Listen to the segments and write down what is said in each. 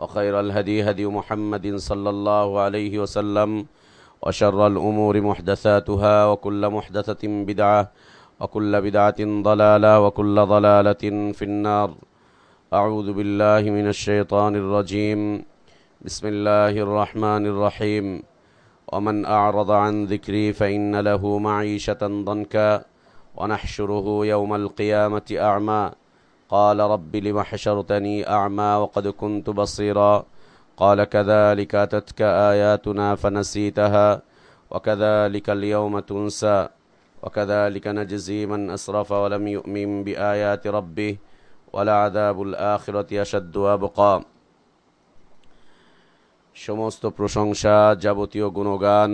وخير الهدي هدي محمد صلى الله عليه وسلم وشر الأمور محدثاتها وكل محدثة بدعة وكل بدعة ضلالة وكل ضلالة في النار. أعوذ بالله من الشيطان الرجيم. بسم الله الرحمن الرحيم. ومن أعرض عن ذكري فإن له معيشة ضنكا ونحشره يوم القيامة أعمى. قال رب لم حشرتني اعمى وقد كنت بصيرا قال كذلك اتتك اياتنا فنسيتها وكذلك اليوم تنسى وكذلك نجزي من اسرف ولم يؤمن بايات ربه ولعذاب الاخره اشد وابقى সমস্ত প্রশংসা যাবতীয় গুণগান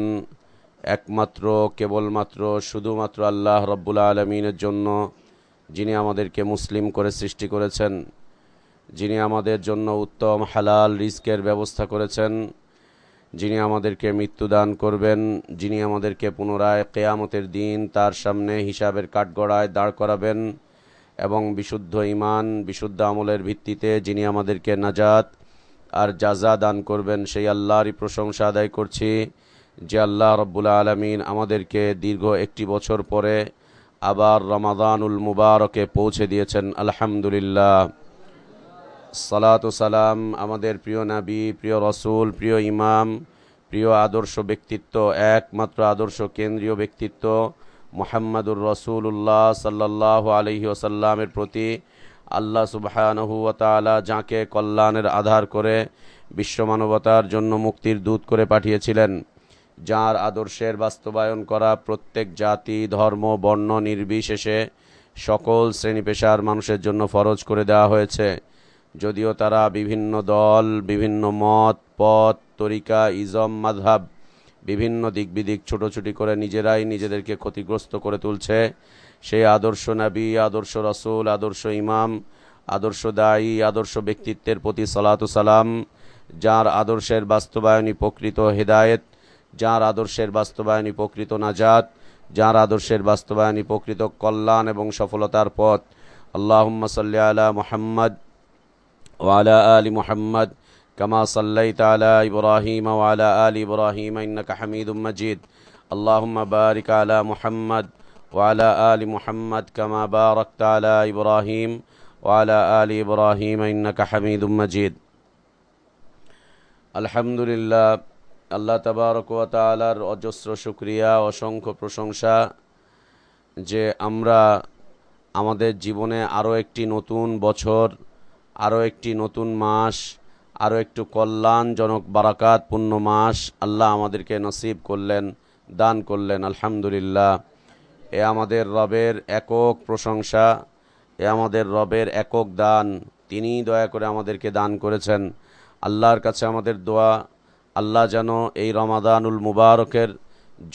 একমাত্র কেবলমাত্র শুধুমাত্র আল্লাহ রব্বুল আলমিনের জন্য যিনি আমাদেরকে মুসলিম করে সৃষ্টি করেছেন, যিনি আমাদের জন্য উত্তম হালাল রিস্কের ব্যবস্থা করেছেন, যিনি আমাদেরকে মৃত্যুদান করবেন, যিনি আমাদেরকে পুনরায় কেয়ামতের দিন তার সামনে হিসাবের কাঠগড়ায় দাঁড় করাবেন এবং বিশুদ্ধ ইমান বিশুদ্ধ আমলের ভিত্তিতে যিনি আমাদেরকে নাজাত আর জাজা দান করবেন, সেই আল্লাহরই প্রশংসা আদায় করছি যে আল্লাহ রব্বুল আলমিন আমাদেরকে দীর্ঘ একটি বছর পরে আবার রমাদানুল মুবারকে পৌঁছে দিয়েছেন, আলহামদুলিল্লাহ। সালাত সালাম আমাদের প্রিয় নাবী, প্রিয় রসুল, প্রিয় ইমাম, প্রিয় আদর্শ ব্যক্তিত্ব, একমাত্র আদর্শ কেন্দ্রীয় ব্যক্তিত্ব, মোহাম্মদুর রসুল্লাহ সাল্লাহ আলহি ওসাল্লামের প্রতি আল্লাহ সুবাহানহুয়ালা যাকে কল্যাণের আধার করে বিশ্বমানবতার জন্য মুক্তির দূত করে পাঠিয়েছিলেন। যার আদর্শের বাস্তবায়ন করা প্রত্যেক জাতি, ধর্ম, বর্ণ নির্বিশেষে সকল শ্রেণি পেশার মানুষের জন্য ফরজ করে দেওয়া হয়েছে। যদিও তারা বিভিন্ন দল, বিভিন্ন মত, পথ, তরিকা, ইজম মাধাব বিভিন্ন দিক বিদিক ছোটোছুটি করে নিজেরাই নিজেদেরকে ক্ষতিগ্রস্ত করে তুলছে। সেই আদর্শ নাবী, আদর্শ রসুল, আদর্শ ইমাম, আদর্শ দায়ী, আদর্শ ব্যক্তিত্বের প্রতি সালাতু সালাম, যার আদর্শের বাস্তবায়নী প্রকৃত হেদায়েত যার আদর্শের বাস্তবায়নী প্রকৃত নাজাত যার আদর্শের বাস্তবায়নী প্রকৃত কল্যাণ এবং সফলতার পথ আল্লাহ সাল্লি আলা মোহাম্মদ ওয়ালা আলী মোহাম্মদ كما صليت على إبراهيم وعلى آل إبراهيم إنك حميد مجيد اللهم بارك على محمد وعلى آل محمد كما باركت على إبراهيم وعلى آل إبراهيم إنك حميد مجيد الحمد لله আল্লাহ তাবারক ওয়া অজস্র শুকরিয়া, অসংখ্য প্রশংসা যে আমরা আমাদের জীবনে আরও একটি নতুন বছর আরও একটি নতুন মাস আরও একটু কল্যাণজনক বারাকাতপূর্ণ মাস আল্লাহ আমাদেরকে নসিব করলেন, দান করলেন, আলহামদুলিল্লাহ। এ আমাদের রবের একক প্রশংসা, এ আমাদের রবের একক দান তিনি দয়া করে আমাদেরকে দান করেছেন। আল্লাহর কাছে আমাদের দোয়া আল্লাহ যেন এই রমাদানুল মুবারকের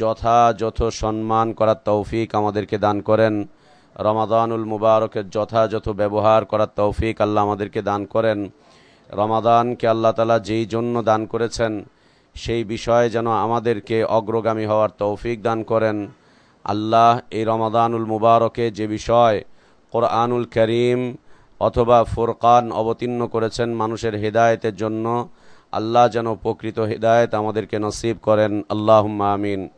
যথাযথ সম্মান করার তৌফিক আমাদেরকে দান করেন। রমাদানুল মুবারকের যথাযথ ব্যবহার করার তৌফিক আল্লাহ আমাদেরকে দান করেন। রমাদানকে আল্লাহ তালা যেই জন্য দান করেছেন, সেই বিষয়ে যেন আমাদেরকে অগ্রগামী হওয়ার তৌফিক দান করেন। আল্লাহ এই রমাদানুল মুবারকে যে বিষয় কোরআনুল করিম অথবা ফোরকান অবতীর্ণ করেছেন মানুষের হেদায়েতের জন্য আল্লাহ যেন প্রকৃত হেদায়েত আমাদেরকে নসিব করেন। আল্লাহ আমিন।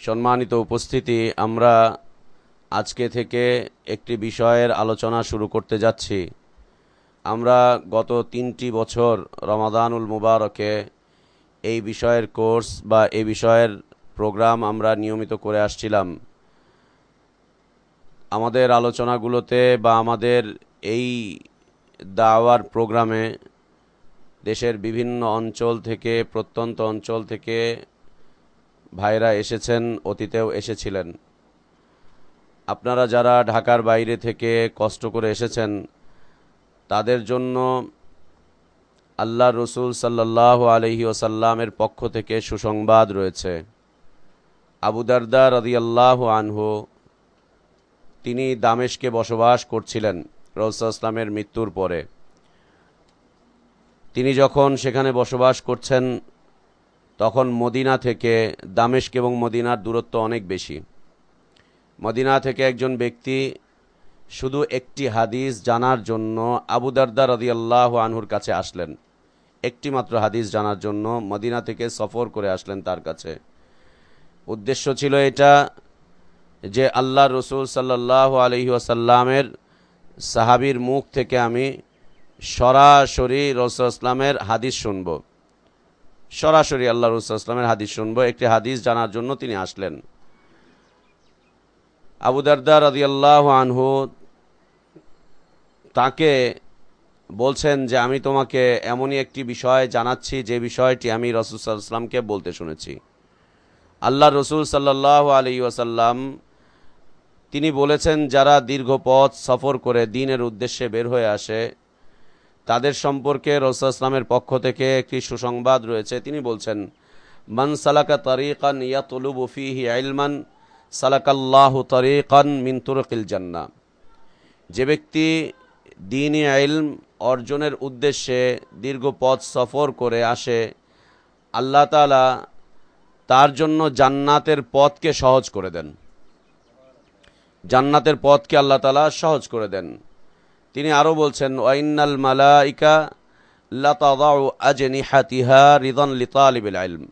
সম্মানিত উপস্থিতি, আমরা আজকে থেকে একটি বিষয়ের আলোচনা শুরু করতে যাচ্ছি। আমরা গত তিনটি বছর রমাদানুল মুবারকে এই বিষয়ের কোর্স বা এই বিষয়ের প্রোগ্রাম আমরা নিয়মিত করে আসছিলাম। আমাদের আলোচনাগুলোতে বা আমাদের এই দাওয়ার প্রোগ্রামে দেশের বিভিন্ন অঞ্চল থেকে, প্রত্যন্ত অঞ্চল থেকে ভাইরা এসেছেন, অতীতেও এসেছিলেন। আপনারা যারা ঢাকার বাইরে থেকে কষ্ট করে এসেছেন, তাদের জন্য আল্লাহ রসুল সাল্লাহ আলহি ওসাল্লামের পক্ষ থেকে সুসংবাদ রয়েছে। আবুদারদা রদিয়াল্লাহ আনহু, তিনি দামেশকে বসবাস করছিলেন রসুলামের মৃত্যুর পরে। তিনি যখন সেখানে বসবাস করছেন, তখন মদিনা থেকে দামেশক এবং মদিনার দূরত্ব অনেক বেশি। মদিনা থেকে একজন ব্যক্তি শুধু একটি হাদিস জানার জন্য আবুদারদা রদিয়াল্লাহ আনহুর কাছে আসলেন। একটি মাত্র হাদিস জানার জন্য মদিনা থেকে সফর করে আসলেন তার কাছে। উদ্দেশ্য ছিল এটা যে আল্লাহ রসুল সাল্লাহ আলহি আসাল্লামের সাহাবির মুখ থেকে আমি সরাসরি রসুলামের হাদিস শুনব। সরাসরি আল্লাহ রসুলামের হাদিস শুনব, একটি হাদিস জানার জন্য তিনি আসলেন। আবুদারদা রদিয়াল্লাহ আনহু তাকে বলছেন যে, আমি তোমাকে এমনই একটি বিষয় জানাচ্ছি, যে বিষয়টি আমি রসুল সাল্লামকে বলতে শুনেছি। আল্লাহ রসুল সাল্লাহ আলী ওয়াসাল্লাম তিনি বলেছেন, যারা দীর্ঘ পথ সফর করে দিনের উদ্দেশ্যে বের হয়ে আসে তাদের সম্পর্কে রসুলামের পক্ষ থেকে একটি সুসংবাদ রয়েছে। তিনি বলছেন, মান সালাকা তরিকান ইয়াতলুবু ফিহি আইলমান সালাকাল্লাহ তরিকান মিন তুরকিল জান্না যে ব্যক্তি দিনই আইলম অর্জনের উদ্দেশ্যে দীর্ঘ পথ সফর করে আসে, আল্লাহ তালা তার জন্য জান্নাতের পথকে সহজ করে দেন। জান্নাতের পথকে আল্লাহ তালা সহজ করে দেন। তিনি আরও বলছেন ওয়াইনাল মালাইকা লাতাদিহা রিদন লিতালিবিল আইলম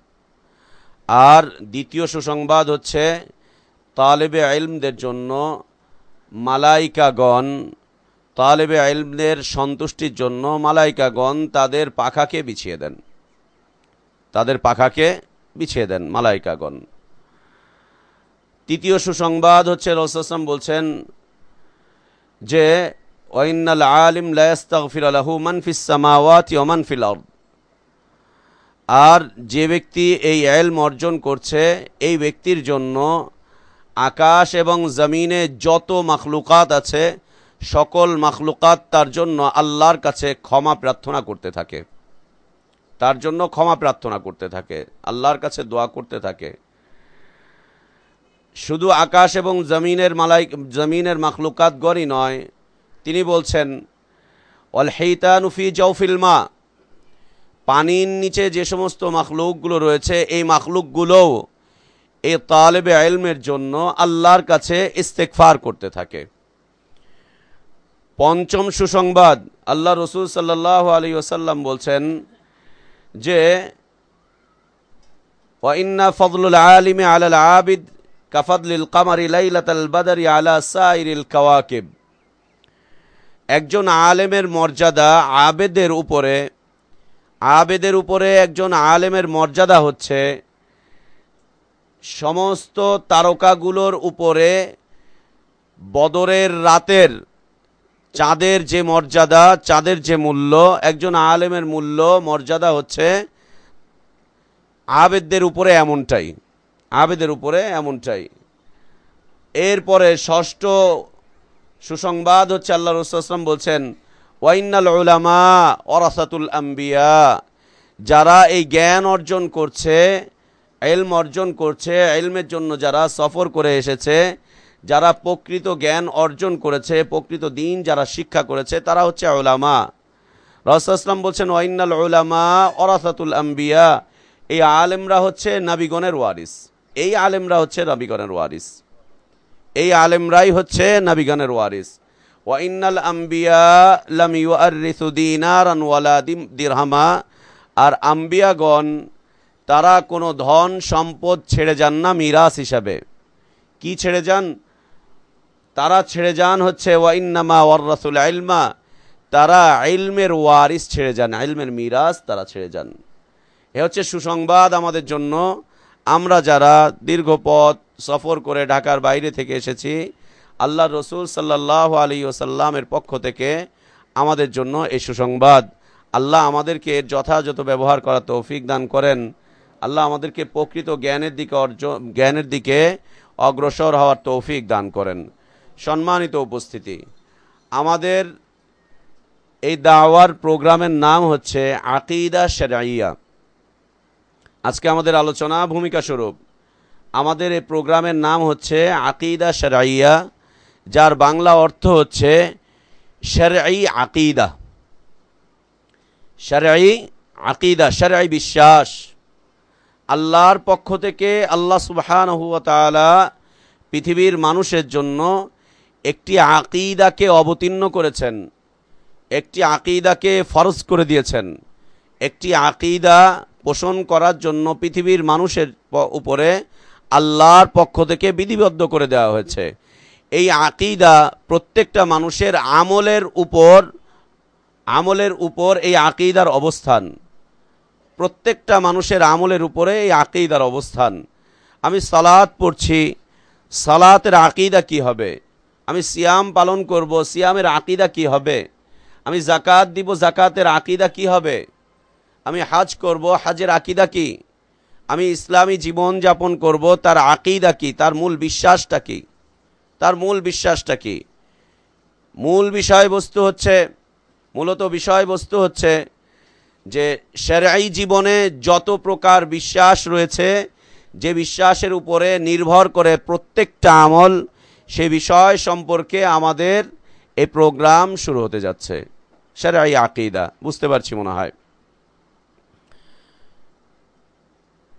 আর দ্বিতীয় সুসংবাদ হচ্ছে, তালেবে আইলমদের জন্য মালাইকাগণ, তালেবে আইলমদের সন্তুষ্টির জন্য মালাইকাগণ তাদের পাখাকে বিছিয়ে দেন। তাদের পাখাকে বিছিয়ে দেন মালাইকাগণ। তৃতীয় সুসংবাদ হচ্ছে রসম বলছেন যে ওয়াইনাল আলিম লায়াস্তাগফির আলাহু মানফিস সামাওয়াতি ওয়া মানফিল আরদ আর যে ব্যক্তি এই এলম অর্জন করছে, এই ব্যক্তির জন্য আকাশ এবং জমিনে যত মাখলুকাত আছে, সকল মাখলুকাত তার জন্য আল্লাহর কাছে ক্ষমা প্রার্থনা করতে থাকে। তার জন্য ক্ষমা প্রার্থনা করতে থাকে, আল্লাহর কাছে দোয়া করতে থাকে। শুধু আকাশ এবং জমিনের মালাই জমিনের মাখলুকাত গড়ই নয় তিনি বলছেন অল হেইতানুফি জৌফিল মা পানির নিচে যে সমস্ত মাখলুকগুলো রয়েছে, এই মাখলুকগুলোও এই তালেবে আলমের জন্য আল্লাহর কাছে ইস্তেকফার করতে থাকে। পঞ্চম সুসংবাদ, আল্লাহ রসুল সাল্লাহ আলী ওসাল্লাম বলছেন যে ওয়াইন্না ফজলুল আলিমে আলাল আবিদ কাফাদলিল কামারি লাইলাতাল বাদারি আলা সাইরিল কাওয়াকিব একজন আলেমের মর্যাদা আবেদের উপরে আবেদের উপরে একজন আলেমের মর্যাদা হচ্ছে সমস্ত তারকাগুলোর উপরে বদরের রাতের চাঁদের যে মর্যাদা, চাঁদের যে মূল্য, একজন আলেমের মূল্য, মর্যাদা হচ্ছে আবেদদের উপরে এমনটাই, আবেদের উপরে এমনটাই। এরপরে ষষ্ঠ সুসংবাদ হচ্ছে আল্লাহ রসুলাম বলছেন ওয়াইনাল উলামা অরাসাতুল আম্বিয়া যারা এই জ্ঞান অর্জন করছে এলম অর্জন করছে এলমের জন্য যারা সফর করে এসেছে, যারা প্রকৃত জ্ঞান অর্জন করেছে, প্রকৃত দিন যারা শিক্ষা করেছে, তারা হচ্ছে ওলামা রসাসলাম বলছেন ওয়াইনাল ওলামা অরাসাতুল আম্বিয়া এই আলেমরা হচ্ছে নাবিগণের ওয়ারিস। এই আলেমরা হচ্ছে নাবিগণের ওয়ারিস। এই আলেমরাই হচ্ছে নাবিগণের ওয়ারিস। ওয়াইনাল আম্বিয়া লাম ইউআরিসু দিনারান ওয়ালা দিরহামা। আর আম্বিয়াগণ, তারা কোনো ধন সম্পদ ছেড়ে যান না মিরাস হিসাবে। কি ছেড়ে যান? তারা ছেড়ে যান হচ্ছে ওয়াইন্নামা ওয়ার রাসুল আইলমা তারা আইলমের ওয়ারিস ছেড়ে যান আইলমের মিরাস তারা ছেড়ে যান। এ হচ্ছে সুসংবাদ আমাদের জন্য। আমরা যারা দীর্ঘ পথ সফর করে ঢাকার বাইরে থেকে এসেছি আল্লাহ রসুল সাল্লাহ আলী ওসাল্লামের পক্ষ থেকে আমাদের জন্য এই সুসংবাদ। আল্লাহ আমাদেরকে এর যথাযথ ব্যবহার করা তৌফিক দান করেন। আল্লাহ আমাদেরকে প্রকৃত জ্ঞানের দিকে অর্জন, জ্ঞানের দিকে অগ্রসর হওয়ার তৌফিক দান করেন। সম্মানিত উপস্থিতি, আমাদের এই দাওয়ার প্রোগ্রামের নাম হচ্ছে আকিদা সেরাইয়া আজকে আমাদের আলোচনা ভূমিকা স্বরূপ। আমাদের এই প্রোগ্রামের নাম হচ্ছে আকিদা সেরাইয়া যার বাংলা অর্থ হচ্ছে সেরাই আকিদা। সেরাই আকিদা সেরাই বিশ্বাস। আল্লাহর পক্ষ থেকে আল্লাহ সুবহান হুয়া পৃথিবীর মানুষের জন্য একটি আকিদাকে অবতীর্ণ করেছেন, একটি আকিদাকে ফরজ করে দিয়েছেন, একটি আকিদা পোষণ করার জন্য পৃথিবীর মানুষের উপরে আল্লাহর পক্ষ থেকে বিধিবদ্ধ করে দেওয়া হয়েছে। এই আকিদা প্রত্যেকটা মানুষের আমলের উপর আমলের উপর এই আকিদার অবস্থান। প্রত্যেকটা মানুষের আমলের উপরে এই আকিদার অবস্থান। আমি সালাত পড়ছি, সালাতের আকিদা কি হবে? আমি সিয়াম পালন করব, সিয়ামের আকিদা কি হবে? আমি জাকাত দিব জাকাতের আকিদা কি হবে? আমি হাজ করব, হাজের আকিদা কি? আমি ইসলামী জীবন যাপন করব, তার আকিদা কি? তার মূল বিশ্বাসটা কি? তার মূল বিশ্বাসটা কি? মূল বিষয়বস্তু হচ্ছে, মূলত বিষয়বস্তু হচ্ছে যে সেরাই জীবনে যত প্রকার বিশ্বাস রয়েছে, যে বিশ্বাসের উপরে নির্ভর করে প্রত্যেকটা আমল, সে বিষয় সম্পর্কে আমাদের এই প্রোগ্রাম শুরু হতে যাচ্ছে। সেরাই আকিদা, বুঝতে পারছি মনে হয়।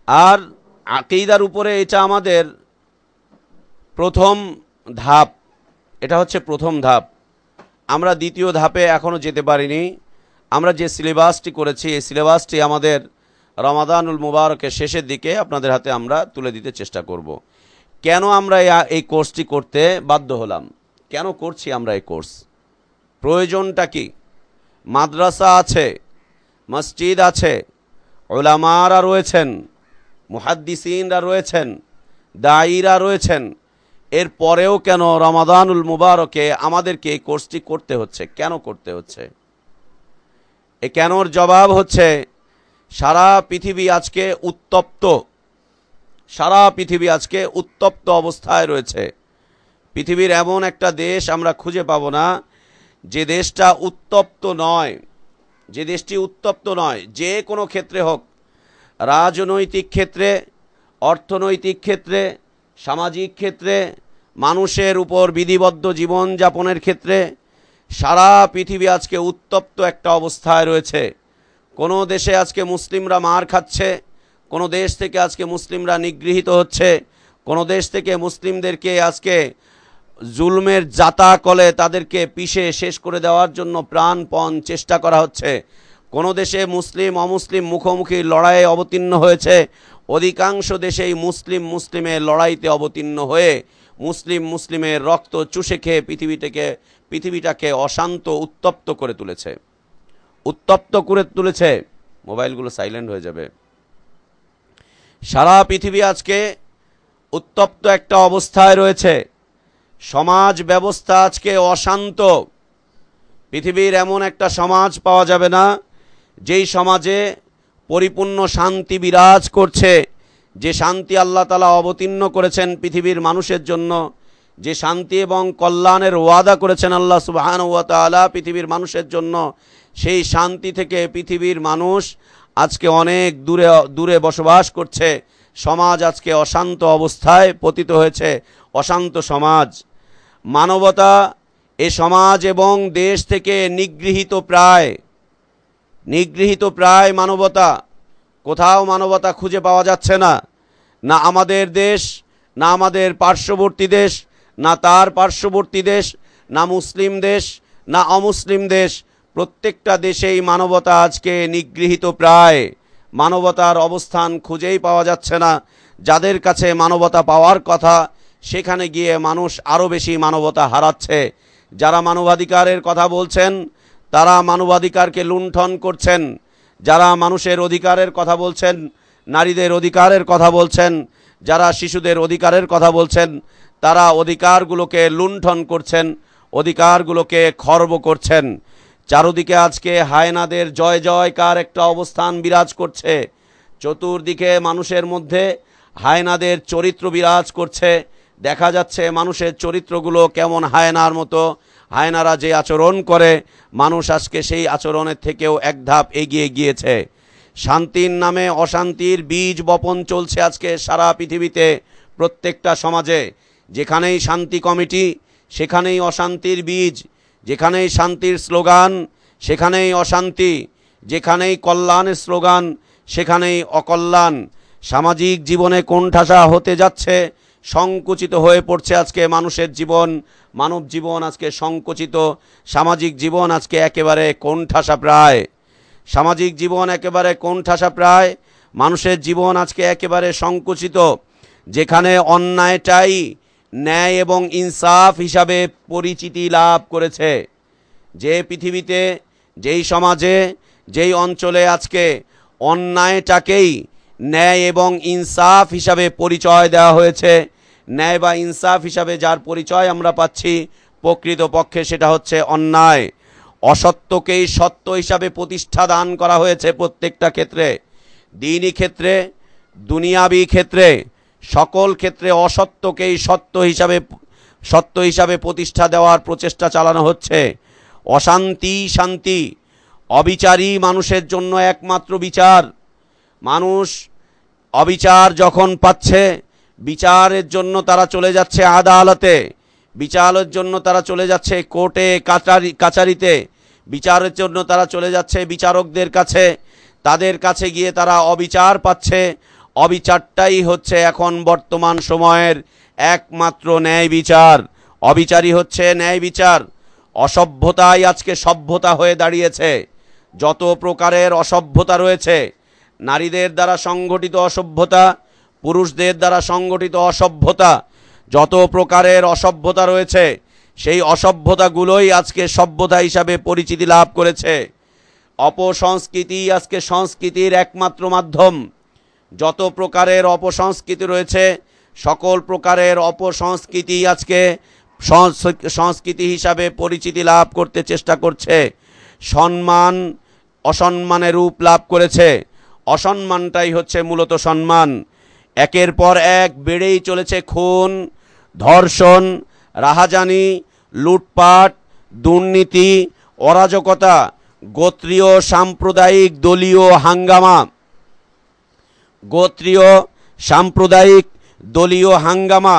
আর আকিদার উপরে এটা আমাদের প্রথম ধাপ। এটা হচ্ছে প্রথম ধাপ। আমরা দ্বিতীয় ধাপে এখনও যেতে পারিনি। আমরা যে সিলেবাসটি করেছি, এই সিলেবাসটি আমাদের রমাদানুল মুবারকের শেষের দিকে আপনাদের হাতে আমরা তুলে দিতে চেষ্টা করব। কেন আমরা এই কোর্সটি করতে বাধ্য হলাম? কেন করছি আমরা এই কোর্স? প্রয়োজনটা কি? মাদ্রাসা আছে, মসজিদ আছে ওলামারা রয়েছেন মুহাদ্দিসিনরা রয়েছেন, দায়ীরা রয়েছেন। এর পরেও কেন রমাদানুল মুবারকে আমাদেরকে এই কোর্সটি করতে হচ্ছে? কেন করতে হচ্ছে? এ কেনর জবাব হচ্ছে, সারা পৃথিবী আজকে উত্তপ্ত। সারা পৃথিবী আজকে উত্তপ্ত অবস্থায় রয়েছে। পৃথিবীর এমন একটা দেশ আমরা খুঁজে পাব না, যে দেশটা উত্তপ্ত নয়, যে দেশটি উত্তপ্ত নয়, যে কোনো ক্ষেত্রে হোক। রাজনৈতিক ক্ষেত্রে, অর্থনৈতিক ক্ষেত্রে, সামাজিক ক্ষেত্রে, মানুষের উপর বিধিবদ্ধ জীবন যাপনের ক্ষেত্রে সারা পৃথিবী আজকে উত্তপ্ত একটা অবস্থায় রয়েছে। কোনো দেশে আজকে মুসলিমরা মার খাচ্ছে, কোনো দেশ থেকে আজকে মুসলিমরা নিগৃহীত হচ্ছে, কোনো দেশ থেকে মুসলিমদেরকে আজকে জুলমের জাতা কলে তাদেরকে পিষে শেষ করে দেওয়ার জন্য প্রাণপণ চেষ্টা করা হচ্ছে। কোনো দেশে মুসলিম, অমুসলিম মুখোমুখি লড়াইয়ে অবতীর্ণ হয়েছে, অধিকাংশ দেশেই মুসলিম মুসলিমের লড়াইতে অবতীর্ণ হয়ে মুসলিম মুসলিমের রক্ত চুষে খেয়ে পৃথিবীটাকে পৃথিবীটাকে অশান্ত, উত্তপ্ত করে তুলেছে। উত্তপ্ত করে তুলেছে, মোবাইলগুলো সাইলেন্ট হয়ে যাবে। সারা পৃথিবী আজকে উত্তপ্ত একটা অবস্থায় রয়েছে। সমাজ ব্যবস্থা আজকে অশান্ত। পৃথিবীর এমন একটা সমাজ পাওয়া যাবে না যেই সমাজে পরিপূর্ণ শান্তি বিরাজ করছে, যে শান্তি আল্লাহ তালা অবতীর্ণ করেছেন পৃথিবীর মানুষের জন্য, যে শান্তি এবং কল্যাণের ওয়াদা করেছেন আল্লাহ সুবাহান ওয়াতালা পৃথিবীর মানুষের জন্য, সেই শান্তি থেকে পৃথিবীর মানুষ আজকে অনেক দূরে দূরে বসবাস করছে। সমাজ আজকে অশান্ত অবস্থায় পতিত হয়েছে, অশান্ত সমাজ। মানবতা এ সমাজ এবং দেশ থেকে নিগৃহীত প্রায় নিগৃহীত প্রায় মানবতা। কোথাও মানবতা খুঁজে পাওয়া যাচ্ছে না। না আমাদের দেশ, না আমাদের পার্শ্ববর্তী দেশ, না তার পার্শ্ববর্তী দেশ, না মুসলিম দেশ, না অমুসলিম দেশ। প্রত্যেকটা দেশেই মানবতা আজকে নিগৃহীত প্রায়। মানবতার অবস্থান খুঁজেই পাওয়া যাচ্ছে না। যাদের কাছে মানবতা পাওয়ার কথা, সেখানে গিয়ে মানুষ আরও বেশি মানবতা হারাচ্ছে। যারা মানবাধিকারের কথা বলছেন তারা মানবাধিকারকে লুণ্ঠন করছেন। যারা মানুষের অধিকারের কথা বলছেন, নারীদের অধিকারের কথা বলছেন, যারা শিশুদের অধিকারের কথা বলছেন, তারা অধিকারগুলোকে লুণ্ঠন করছেন, অধিকারগুলোকে খর্ব করছেন। চারদিকে আজকে হায়নাদের জয় জয়কার একটা অবস্থান বিরাজ করছে। চতুর্দিকে মানুষের মধ্যে হায়নাদের চরিত্র বিরাজ করছে। দেখা যাচ্ছে মানুষের চরিত্রগুলো কেমন হায়নার মতো হায়নারা যে আচরণ করে, মানুষ আজকে সেই আচরণের থেকেও এক ধাপ এগিয়ে গিয়েছে। শান্তির নামে অশান্তির বীজ বপন চলছে আজকে সারা পৃথিবীতে, প্রত্যেকটা সমাজে। যেখানেই শান্তি কমিটি, সেখানেই অশান্তির বীজ, যেখানেই শান্তির স্লোগান, সেখানেই অশান্তি। যেখানেই কল্যাণের স্লোগান, সেখানেই অকল্যাণ। সামাজিক জীবনে কোণঠাসা হতে যাচ্ছে সংকুচিত হয়ে পড়ছে আজকে মানুষের জীবন, মানব জীবন আজকে সংকুচিত, সামাজিক জীবন আজকে একেবারে কোণঠাসা প্রায় সামাজিক জীবন একেবারে কোণঠাসা প্রায় মানুষের জীবন আজকে একেবারে সংকুচিত, যেখানে অন্যায়টাই ন্যায় এবং ইনসাফ হিসাবে পরিচিতি লাভ করেছে। যে পৃথিবীতে, যেই সমাজে, যেই অঞ্চলে আজকে অন্যায়টাকেই ন্যায় এবং ইনসাফ হিসাবে পরিচয় দেওয়া হয়েছে ন্যায় বা ইনসাফ হিসাবে যার পরিচয় আমরা পাচ্ছি, প্রকৃতপক্ষে সেটা হচ্ছে অন্যায়। অসত্যকেই সত্য হিসাবে প্রতিষ্ঠা দান করা হয়েছে প্রত্যেকটা ক্ষেত্রে। দিনই ক্ষেত্রে, দুনিয়াবি ক্ষেত্রে, সকল ক্ষেত্রে অসত্যকেই সত্য হিসাবে সত্য হিসাবে প্রতিষ্ঠা দেওয়ার প্রচেষ্টা চালানো হচ্ছে। অশান্তি শান্তি অবিচারী মানুষের জন্য একমাত্র বিচার। মানুষ অবিচার যখন পাচ্ছে বিচারের জন্য তারা চলে যাচ্ছে আদালতে। বিচারের জন্য তারা চলে যাচ্ছে কোর্টে কাচারি কাচারিতে। বিচারের জন্য তারা চলে যাচ্ছে বিচারকদের কাছে। তাদের কাছে গিয়ে তারা অবিচার পাচ্ছে। অবিচারটাই হচ্ছে এখন বর্তমান সময়ের একমাত্র ন্যায় বিচার। অবিচারই হচ্ছে ন্যায় বিচার। অসভ্যতাই আজকে সভ্যতা হয়ে দাঁড়িয়েছে। যত প্রকারের অসভ্যতা রয়েছে, নারীদের দ্বারা সংগঠিত অসভ্যতা পুরুষদের দ্বারা সংগঠিত অসভ্যতা, যত প্রকারের অসভ্যতা রয়েছে, সেই অসভ্যতাগুলোই আজকে সভ্যতা হিসাবে পরিচিতি লাভ করেছে। অপসংস্কৃতি আজকে সংস্কৃতির একমাত্র মাধ্যম। যত প্রকারের অপসংস্কৃতি রয়েছে, সকল প্রকারের অপসংস্কৃতি আজকে সংস্কৃতি হিসাবে পরিচিতি লাভ করতে চেষ্টা করছে। সম্মান, অসম্মানের রূপ লাভ করেছে। অসম্মানটাই হচ্ছে মূলত সম্মান। একের পর এক বেড়েই চলেছে খুন, ধর্ষণ, রাহাজানি, লুটপাট, দুর্নীতি, অরাজকতা, গোত্রীয় সাম্প্রদায়িক দলীয় হাঙ্গামা। গোত্রীয় সাম্প্রদায়িক দলীয় হাঙ্গামা,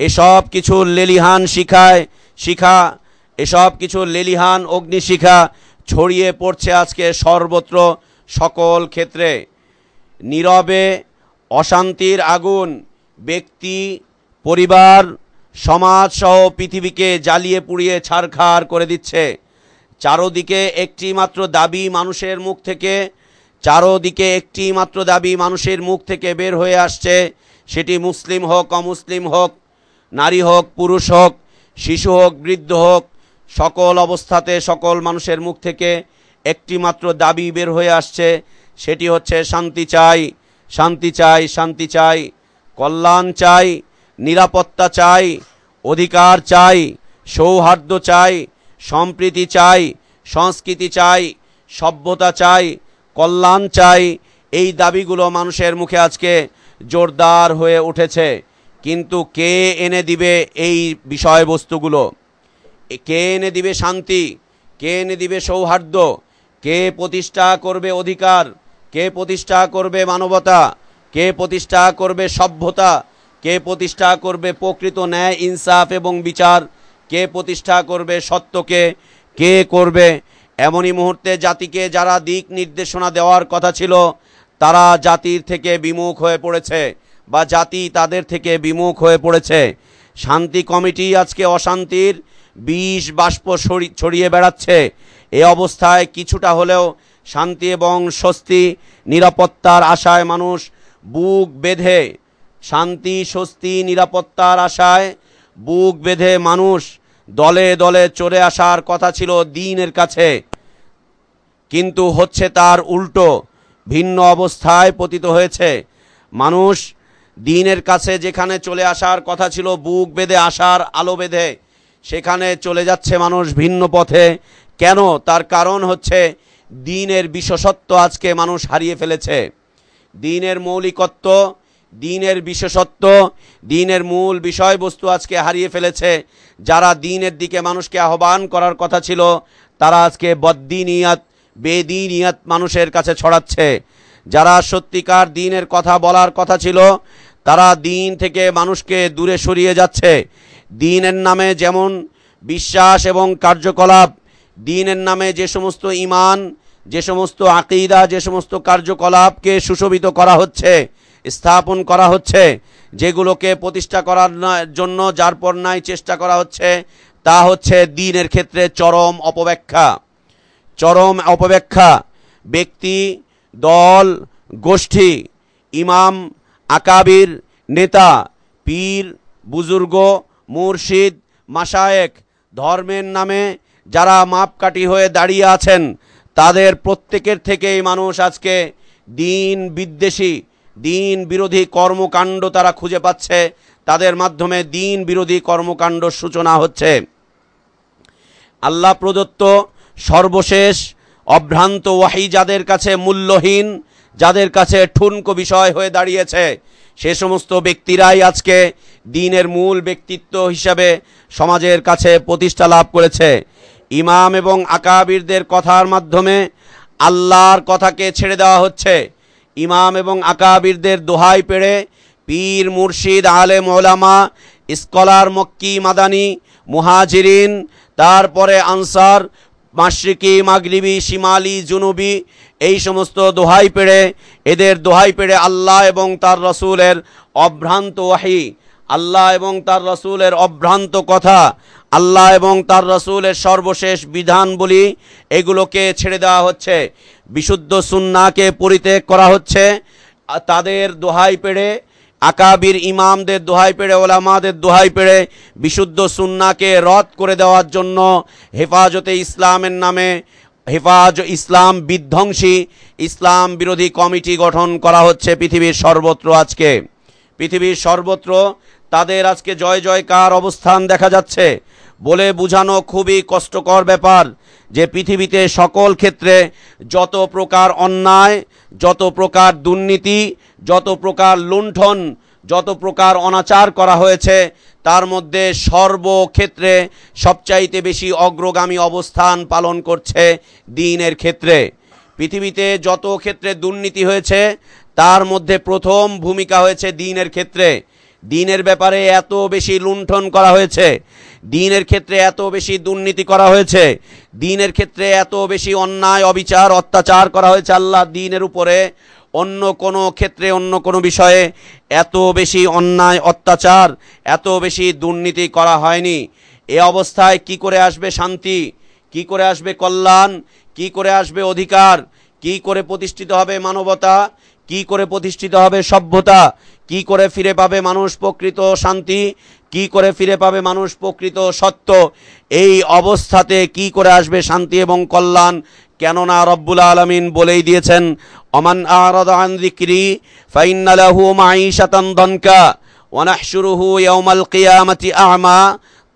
এসব কিছু লেলিহান শিখায়, শিখা, এসব কিছু লেলিহান অগ্নিশিখা ছড়িয়ে পড়ছে আজকে সর্বত্র সকল ক্ষেত্রে। নীরবে অশান্তির আগুন, ব্যক্তি, পরিবার সমাজ সহ পৃথিবীকে জ্বালিয়ে পুড়িয়ে ছারখার করে দিচ্ছে। চারোদিকে একটি মাত্র দাবি মানুষের মুখ থেকে, চারোদিকে একটি মাত্র দাবি মানুষের মুখ থেকে বের হয়ে আসছে। সেটি মুসলিম হোক, অমুসলিম হোক, নারী হোক, পুরুষ হোক, শিশু হোক, বৃদ্ধ হোক, সকল অবস্থাতে সকল মানুষের মুখ থেকে একটি মাত্র দাবি বের হয়ে আসছে। সেটি হচ্ছে শান্তি চাই। শান্তি চাই শান্তি চাই, কল্যাণ চাই, নিরাপত্তা চাই, অধিকার চাই, সৌহার্দ্য চাই, সম্প্রীতি চাই, সংস্কৃতি চাই, সভ্যতা চাই, কল্যাণ চাই, এই দাবিগুলো মানুষের মুখে আজকে জোরদার হয়ে উঠেছে। কিন্তু কে এনে দিবে এই বিষয়বস্তুগুলো? কে এনে দিবে শান্তি? কে এনে দিবে সৌহার্দ্য? কে প্রতিষ্ঠা করবে অধিকার? কে প্রতিষ্ঠা করবে মানবতা? কে প্রতিষ্ঠা করবে সভ্যতা? কে প্রতিষ্ঠা করবে প্রকৃত ন্যায়, ইনসাফ এবং বিচার? কে প্রতিষ্ঠা করবে সত্যকে? কে করবে? এমনই মুহূর্তে জাতিকে যারা দিক নির্দেশনা দেওয়ার কথা ছিল, তারা জাতির থেকে বিমুখ হয়ে পড়েছে বা জাতি তাদের থেকে বিমুখ হয়ে পড়েছে। শান্তি কমিটি আজকে অশান্তির বিষ বাষ্প ছড়িয়ে বেড়াচ্ছে। এ অবস্থায় কিছুটা হলেও শান্তি এবং স্বস্তি, নিরাপত্তার আশায় মানুষ বুক বেঁধে, শান্তি, স্বস্তি, নিরাপত্তার আশায় বুক বেঁধে মানুষ দলে দলে চলে আসার কথা ছিল দিনের কাছে। কিন্তু হচ্ছে তার উল্টো, ভিন্ন অবস্থায় পতিত হয়েছে। মানুষ দিনের কাছে যেখানে চলে আসার কথা ছিল বুক বেঁধে আসার আলো বেঁধে, সেখানে চলে যাচ্ছে মানুষ ভিন্ন পথে। কেন? তার কারণ হচ্ছে দিনের বিশেষত্ব আজকে মানুষ হারিয়ে ফেলেছে। দিনের মৌলিকত্ব, দিনের বিশেষত্ব, দিনের মূল বিষয়বস্তু আজকে হারিয়ে ফেলেছে। যারা দিনের দিকে মানুষকে আহ্বান করার কথা ছিল, তারা আজকে বদ্দিনিয়াত, বেদিনিয়াত মানুষের কাছে ছড়াচ্ছে। যারা সত্যিকার দিনের কথা বলার কথা ছিল, তারা দিন থেকে মানুষকে দূরে সরিয়ে যাচ্ছে। দিনের নামে যেমন বিশ্বাস এবং কার্যকলাপ দিনের নামে যে সমস্ত ইমান যে সমস্ত আকিদা, যে সমস্ত কার্যকলাপকে সুশোভিত করা হচ্ছে, স্থাপন করা হচ্ছে, যেগুলোকে প্রতিষ্ঠা করার জন্য যার পর নাই চেষ্টা করা হচ্ছে, তা হচ্ছে দিনের ক্ষেত্রে চরম অপব্যাখ্যা। চরম অপব্যাখ্যা। ব্যক্তি, দল, গোষ্ঠী, ইমাম, আকাবির, নেতা, পীর, বুজুর্গ, মুর্শিদ মাসায়েক ধর্মের নামে যারা মাপকাঠি হয়ে দাঁড়িয়ে আছেন, তাদের প্রত্যেকের থেকেই মানুষ আজকে দিন বিদ্বেষী, দিন বিরোধী কর্মকাণ্ড তারা খুঁজে পাচ্ছে। তাদের মাধ্যমে দিন বিরোধী কর্মকাণ্ড সূচনা হচ্ছে। আল্লাহ প্রদত্ত সর্বশেষ অভ্রান্ত ওয়াহি যাদের কাছে মূল্যহীন, যাদের কাছে ঠুনকো বিষয় হয়ে দাঁড়িয়েছে, সে সমস্ত ব্যক্তিরাই আজকে দিনের মূল ব্যক্তিত্ব হিসাবে সমাজের কাছে প্রতিষ্ঠা লাভ করেছে। ইমাম এবং আকাবিরদের কথার মাধ্যমে আল্লাহর কথাকে ছেড়ে দেওয়া হচ্ছে। ইমাম এবং আকাবিরদের দোহাই পেড়ে পীর, মুর্শিদ, আলেম, ওলামা, স্কলার, মক্কি, মাদানি, মুহাজিরিন, তারপরে আনসার, মাশরিকি, মাগরিবি, শিমালি, জুনুবি এই সমস্ত দোহাই পেড়ে, এদের দোহাই পেড়ে আল্লাহ এবং তার রসুলের অভ্রান্ত ওয়াহি। আল্লাহ এবং তার রসুলের অভ্রান্ত কথা আল্লাহ এবং তার রসুলের সর্বশেষ বিধান বলি এগুলোকে ছেড়ে দেওয়া হচ্ছে। বিশুদ্ধ সুন্নাকে পরিত্যাগ করা হচ্ছে। তাদের দোহাই পেড়ে, আকাবির ইমামদের দোহাই পেড়ে, ওলামাদের দোহাই পেড়ে বিশুদ্ধ সুন্নাকে রদ করে দেওয়ার জন্য হেফাজতে ইসলামের নামে হেফাজ ইসলাম বিধ্বংসী ইসলাম বিরোধী কমিটি গঠন করা হচ্ছে পৃথিবীর সর্বত্র আজকে। পৃথিবীর সর্বত্র তাদের আজকে জয় জয়কার অবস্থান দেখা যাচ্ছে। বলে বোঝানো খুবই কষ্টকর ব্যাপার যে পৃথিবীতে সকল ক্ষেত্রে যত প্রকার অন্যায়, যত প্রকার দুর্নীতি, যত প্রকার লুণ্ঠন, যত প্রকার অনাচার করা হয়েছে, তার মধ্যে সর্বক্ষেত্রে সবচাইতে বেশি অগ্রগামী অবস্থান পালন করছে দিনের ক্ষেত্রে। পৃথিবীতে যত ক্ষেত্রে দুর্নীতি হয়েছে তার মধ্যে প্রথম ভূমিকা হয়েছে দিনের ক্ষেত্রে। দিনের ব্যাপারে এত বেশি লুণ্ঠন করা হয়েছে। দিনের ক্ষেত্রে এত বেশি দুর্নীতি করা হয়েছে। দিনের ক্ষেত্রে এত বেশি অন্যায়, অবিচার, অত্যাচার করা হয়েছে আল্লাহ দিনের উপরে। অন্য কোনো ক্ষেত্রে, অন্য কোনো বিষয়ে এত বেশি অন্যায়, অত্যাচার, এত বেশি দুর্নীতি করা হয়নি। এ অবস্থায় কি করে আসবে শান্তি? কি করে আসবে কল্যাণ? কি করে আসবে অধিকার? কি করে প্রতিষ্ঠিত হবে মানবতা? কি করে প্রতিষ্ঠিত হবে সভ্যতা কি করে ফিরে পাবে মানুষ প্রকৃত শান্তি কি করে ফিরে পাবে মানুষ প্রকৃত সত্য এই অবস্থাতে কি করে আসবে শান্তি এবং কল্যাণ কেননা রব্বুল আলমিন বলেই দিয়েছেন অমান আরাদান যিকরি ফাইন্না লাহু মাঈশাতান দনকা ওয়া নাহশুরুহু ইয়াওমাল কিয়ামাতি আ'মা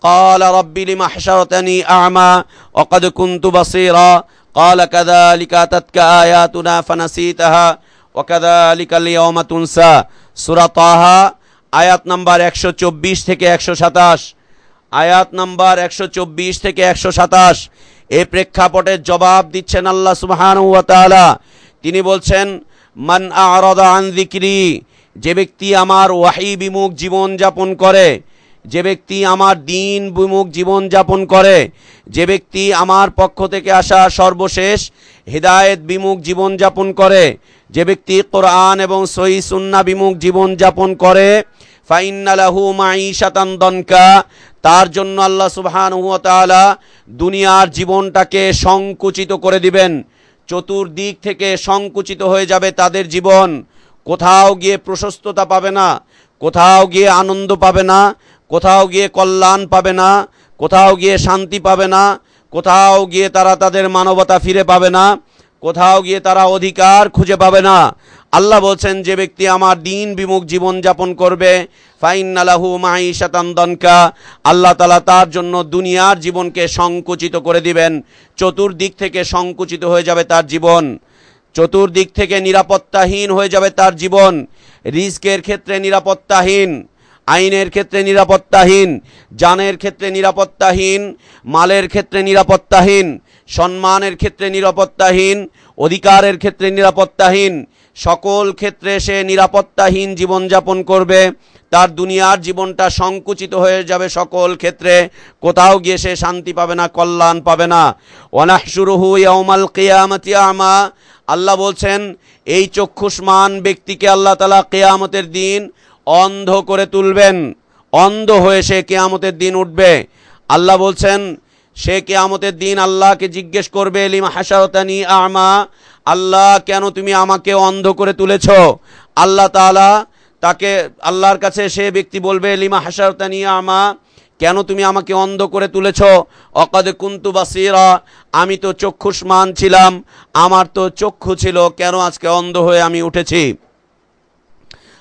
قال رب لم حشرتني أعمى وقد كنت بصيرا قال كذلك أتتك آياتنا فنسيتها ওকাদা আলিকাল ইয়মা তুনসা। সুরা আয়াত নাম্বার একশো চব্বিশ থেকে একশো সাতাশ। আয়াত নাম্বার একশো চব্বিশ থেকে একশো সাতাশ। এই প্রেক্ষাপটের জবাব দিচ্ছেন আল্লাহ সুবাহান ওয়াতালা তিনি বলছেন, মান আরদা আন যে ব্যক্তি আমার ওয়াহি বিমুখ জীবনযাপন করে, যে ব্যক্তি আমার দিন বিমুখ জীবনযাপন করে, যে ব্যক্তি আমার পক্ষ থেকে আসা সর্বশেষ হৃদায়ত বিমুখ জীবনযাপন করে যে ব্যক্তি কোরআন এবং সহি সুন্না বিমুখ জীবন যাপন করে, ফাইন্নালাহু মাঈশাতান দনকা, তার জন্য আল্লাহ তাআলা দুনিয়ার জীবনটাকে সংকুচিত করে দিবেন। চতুর্দিক থেকে সংকুচিত হয়ে যাবে তাদের জীবন। কোথাও গিয়ে প্রশস্ততা পাবে না, কোথাও গিয়ে আনন্দ পাবে না, কোথাও গিয়ে কল্যাণ পাবে না, কোথাও গিয়ে শান্তি পাবে না, কোথাও গিয়ে তারা তাদের মানবতা ফিরে পাবে না। কোথাও গিয়ে তারা অধিকার খুঁজে পাবে না। আল্লাহ বলছেন, যে ব্যক্তি আমার দিন বিমুখ জীবন যাপন করবে ফাইনালাহু মাইশাতান দনকা আল্লাহ তালা তার জন্য দুনিয়ার জীবনকে সংকুচিত করে দিবেন। চতুর্দিক থেকে সংকুচিত হয়ে যাবে তার জীবন। চতুর্দিক থেকে নিরাপত্তাহীন হয়ে যাবে তার জীবন। রিস্কের ক্ষেত্রে নিরাপত্তাহীন, আইনের ক্ষেত্রে নিরাপত্তাহীন, জানের ক্ষেত্রে নিরাপত্তাহীন, মালের ক্ষেত্রে নিরাপত্তাহীন সম্মানের ক্ষেত্রে নিরাপত্তাহীন, অধিকারের ক্ষেত্রে নিরাপত্তাহীন, সকল ক্ষেত্রে সে নিরাপত্তাহীন জীবনযাপন করবে, তার দুনিয়ার জীবনটা সংকুচিত হয়ে যাবে সকল ক্ষেত্রে, কোথাও গিয়ে সে শান্তি পাবে না, কল্যাণ পাবে না। ওয়ানাহসুরুহু ইয়াউমাল কিয়ামতি আমা, আল্লাহ বলছেন, এই চক্ষুষ্মান ব্যক্তিকে আল্লাহ তালা কেয়ামতের দিন অন্ধ করে তুলবেন, অন্ধ হয়ে সে কেয়ামতের দিন উঠবে। আল্লাহ বলছেন সে কেয়ামতের দিন আল্লাহকে জিজ্ঞেস করবে, লিমা হাসারতানি আমা? আল্লাহ, কেন তুমি আমাকে অন্ধ করে তুলেছ? আল্লাহ তালা তাকে, আল্লাহর কাছে সে ব্যক্তি বলবে, লিমা হাসারতানি আমা? কেন তুমি আমাকে অন্ধ করে তুলেছ? অকাদে কুন্তু বাসিরা, আমি তো চক্ষুষ্মান ছিলাম, আমার তো চক্ষু ছিল, কেন আজকে অন্ধ হয়ে আমি উঠেছি?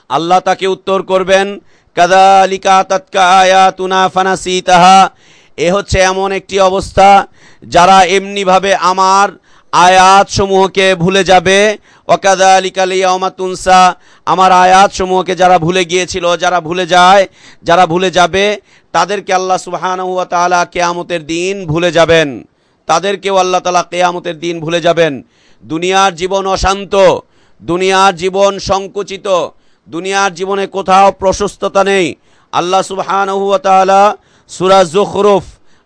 আল্লাহ তাকে উত্তর করবেন কাদা কাদালিকা তৎকা আয়াতুনা ফানাসি তাহা এ হচ্ছে এমন একটি অবস্থা যারা এমনিভাবে আমার আয়াতসমূহকে ভুলে যাবে। ওকাদা আলিকালিয়ামা তুনসা, আমার আয়াতসমূহকে যারা ভুলে গিয়েছিল, যারা ভুলে যায়, যারা ভুলে যাবে, তাদেরকে আল্লাহ সুবাহানুয়া তালা কেয়ামতের দিন ভুলে যাবেন। তাদেরকেও আল্লাহ তালা কেয়ামতের দিন ভুলে যাবেন। দুনিয়ার জীবন অশান্ত, দুনিয়ার জীবন সংকুচিত, দুনিয়ার জীবনে কোথাও প্রশস্ততা নেই। আল্লাহ সুবাহানুয়া তালা সুরা জুখরুফ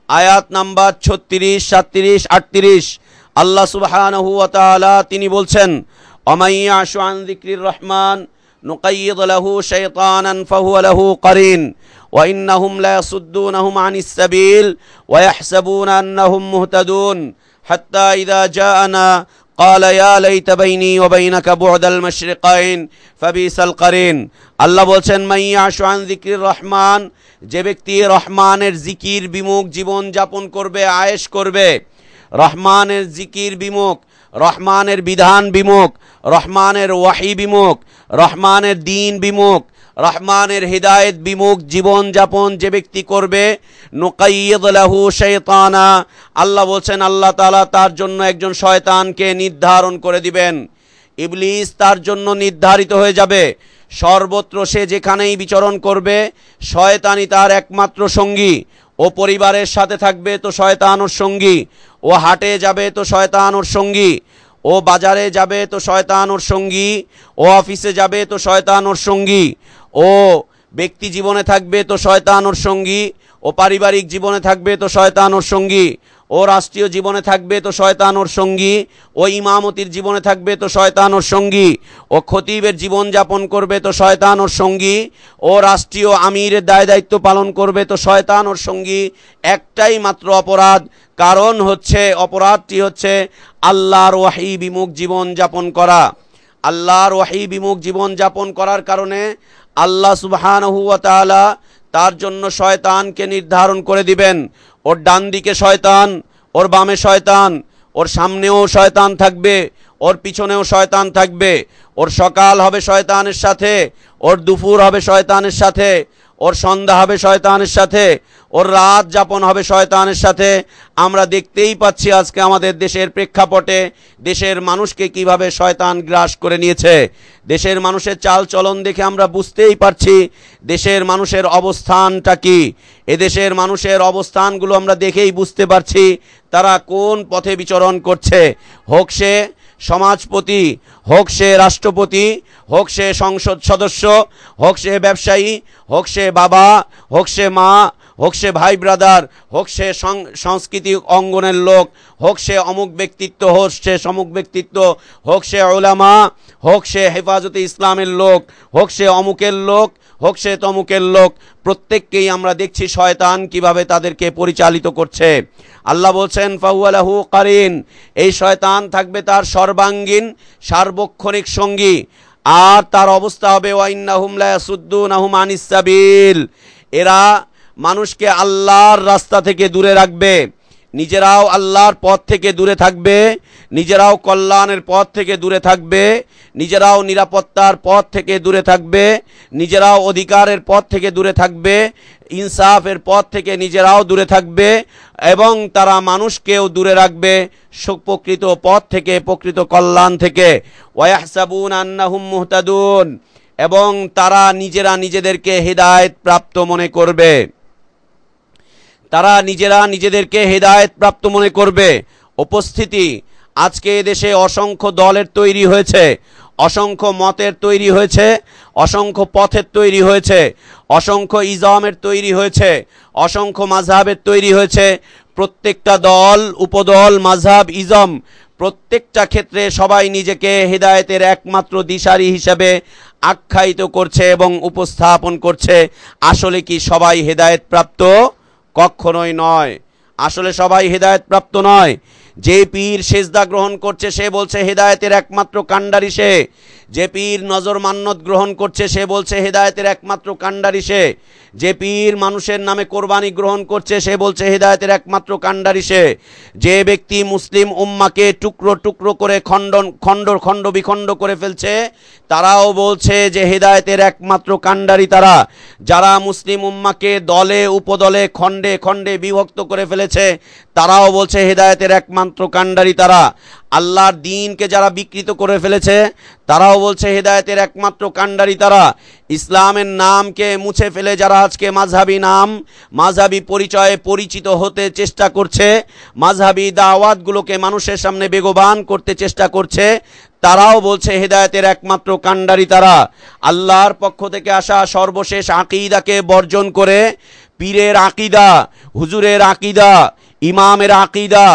আয়াত নাম্বার ছত্রিশ সাতত্রিশ আটত্রিশ আল্লাহ সুবহানাহু ওয়া তাআলা তিনি বলছেন অমাইয়া আন যিকরির রহমান নুকাইয়িদ লাহু শাইতানান ফাহুয়া লাহু কারিন وإنهم لا يصدونهم عن السبيل ويحسبون أنهم مهتدون حتى إذا جاءنا قال يا ليت بيني وبينك بعد المشرقين فبئس القرين আল্লাহ বলছেন মাইয়া আন যিকরির রহমান যে ব্যক্তি রহমানের জিকির বিমুখ জীবন যাপন করবে আয়েশ করবে রহমানের জিকির বিমুখ রহমানের বিধান বিমুখ রহমানের ওয়াহি বিমুখ রহমানের দিন বিমুখ রহমানের হৃদায়ত, বিমুখ জীবন যাপন যে ব্যক্তি করবে নোকাইয়দলাহু শৈতানা আল্লাহ বলছেন, আল্লাহ তালা তার জন্য একজন শয়তানকে নির্ধারণ করে দিবেন। ইবলিস তার জন্য নির্ধারিত হয়ে যাবে। সর্বত্র সে যেখানেই বিচরণ করবে শয়তানি তার একমাত্র সঙ্গী। ও পরিবারের সাথে থাকবে তো শয়তান ওর সঙ্গী। ও হাটে যাবে তো শয়তান ওর সঙ্গী। ও বাজারে যাবে তো শয়তান ওর সঙ্গী। ও অফিসে যাবে তো শয়তান ওর সঙ্গী। ও ব্যক্তি জীবনে থাকবে তো শয়তান ওর সঙ্গী, ও পারিবারিক জীবনে থাকবে তো শয়তান ওর সঙ্গী, ও রাষ্ট্রীয় জীবনে থাকবে তো শয়তান ওর সঙ্গী, ও ইমামতির জীবনে থাকবে তো শয়তান ওর সঙ্গী, ও খতিবের জীবন যাপন করবে তো শয়তান ওর সঙ্গী, ও রাষ্ট্রীয় আমিরের দায় দায়িত্ব পালন করবে তো শয়তান ওর সঙ্গী। একটাই মাত্র অপরাধ, কারণ হচ্ছে, অপরাধটি হচ্ছে আল্লাহর ওয়াহি বিমুখ জীবন যাপন করা। আল্লাহর ওয়াহি বিমুখ জীবন যাপন করার কারণে আল্লাহ সুবহান তার জন্য শয়তানকে নির্ধারণ করে দিবেন। ওর ডান দিকে শয়তান, ওর বামে শয়তান, ওর সামনেও শয়তান থাকবে, ওর পিছনেও শয়তান থাকবে। ওর সকাল হবে শয়তানের সাথে, ওর দুপুর হবে শয়তানের সাথে, ওর সন্ধ্যা হবে শয়তানের সাথে ওর রাত যাপন হবে শয়তানের সাথে। আমরা দেখতেই পাচ্ছি আজকে আমাদের দেশের প্রেক্ষাপটে দেশের মানুষকে কীভাবে শয়তান গ্রাস করে নিয়েছে। দেশের মানুষের চাল চলন দেখে আমরা বুঝতেই পারছি দেশের মানুষের অবস্থানটা কি। এদেশের মানুষের অবস্থানগুলো আমরা দেখেই বুঝতে পারছি তারা কোন পথে বিচরণ করছে। হোক সে সমাজপতি, হোক সে রাষ্ট্রপতি, হোক সে সংসদ সদস্য, হোক সে ব্যবসায়ী, হোক সে বাবা, হোক সে মা হোক সে ভাই ব্রাদার, হোক সে সাংস্কৃতিক অঙ্গনের লোক, হোক সে অমুক ব্যক্তিত্ব, হোক সে সমুক ব্যক্তিত্ব, হোক সে ওলামা হোক সে হেফাজতে ইসলামের লোক, হোক সে অমুকের লোক, হোক সে তমুকের লোক, প্রত্যেককেই আমরা দেখছি শয়তান কীভাবে তাদেরকে পরিচালিত করছে। আল্লাহ বলছেন ফাহুয়ালাহু কারিন এই শয়তান থাকবে তার সর্বাঙ্গীন, সার্বক্ষণিক সঙ্গী। আর তার অবস্থা হবে ওয়াইন্নাহুম আনিসাবিল এরা মানুষকে আল্লাহর রাস্তা থেকে দূরে রাখবে। নিজেরাও আল্লাহর পথ থেকে দূরে থাকবে। নিজেরাও কল্যাণের পথ থেকে দূরে থাকবে। নিজেরাও নিরাপত্তার পথ থেকে দূরে থাকবে। নিজেরাও অধিকারের পথ থেকে দূরে থাকবে। ইনসাফের পথ থেকে নিজেরাও দূরে থাকবে এবং তারা মানুষকেও দূরে রাখবে সুপ্রকৃত পথ থেকে, প্রকৃত কল্যাণ থেকে। ওয়াহসাবুন আন্নাহুম মুহতাদুন। এবং তারা নিজেরা নিজেদেরকে হেদায়েত প্রাপ্ত মনে করবে। তারা নিজেরা নিজেদেরকে হেদায়েত প্রাপ্ত মনে করবে। উপস্থিতি, আজকে দেশে অসংখ্য দলের তৈরি হয়েছে, অসংখ্য মতের তৈরি হয়েছে, অসংখ্য পথের তৈরি হয়েছে, অসংখ্য ইজমের তৈরি হয়েছে, অসংখ্য মাঝহাবের তৈরি হয়েছে। প্রত্যেকটা দল, উপদল মাঝহাব ইজম, প্রত্যেকটা ক্ষেত্রে সবাই নিজেকে হেদায়েতের একমাত্র দিশারি হিসাবে আখ্যায়িত করছে এবং উপস্থাপন করছে। আসলে কি সবাই হেদায়েত প্রাপ্ত? কখনোই নয়। আসলে সবাই হেদায়েত প্রাপ্ত নয়। যে পীর সেজদা গ্রহণ করছে, সে বলছে, হেদায়েতের একমাত্র কাণ্ডারি সে। যে পীর নজর মান্নত গ্রহণ করছে, সে বলছে, হেদায়েতের একমাত্র কাণ্ডারি সে। যে পীর মানুষের নামে কোরবানি গ্রহণ করছে, সে বলছে, হেদায়েতের একমাত্র কাণ্ডারি সে। যে ব্যক্তি মুসলিম উম্মাকে টুকরো টুকরো করে খণ্ডন, খণ্ড খণ্ড বিখণ্ড করে ফেলছে, তারাও বলছে যে, হেদায়েতের একমাত্র কাণ্ডারি তারা। যারা মুসলিম উম্মাকে দলে, উপদলে, খণ্ডে খণ্ডে বিভক্ত করে ফেলেছে, তারাও বলছে, হেদায়েতের একমাত্র কাণ্ডারি তারা। আল্লাহর দিনকে যারা বিকৃত করে ফেলেছে, তারাও বলছে হেদায়তের একমাত্র কাণ্ডারি তারা। ইসলামের নামকে মুছে ফেলে যারা আজকে মাঝহাবি নাম, মাঝহাবি পরিচয়ে পরিচিত হতে চেষ্টা করছে, মাঝহাবি দাওয়াতগুলোকে মানুষের সামনে বেগবান করতে চেষ্টা করছে, তারাও বলছে হেদায়তের একমাত্র কাণ্ডারি তারা। আল্লাহর পক্ষ থেকে আসা সর্বশেষ আকিদাকে বর্জন করে পীরের আকিদা, হুজুরের আকিদা, ইমামের আকিদা,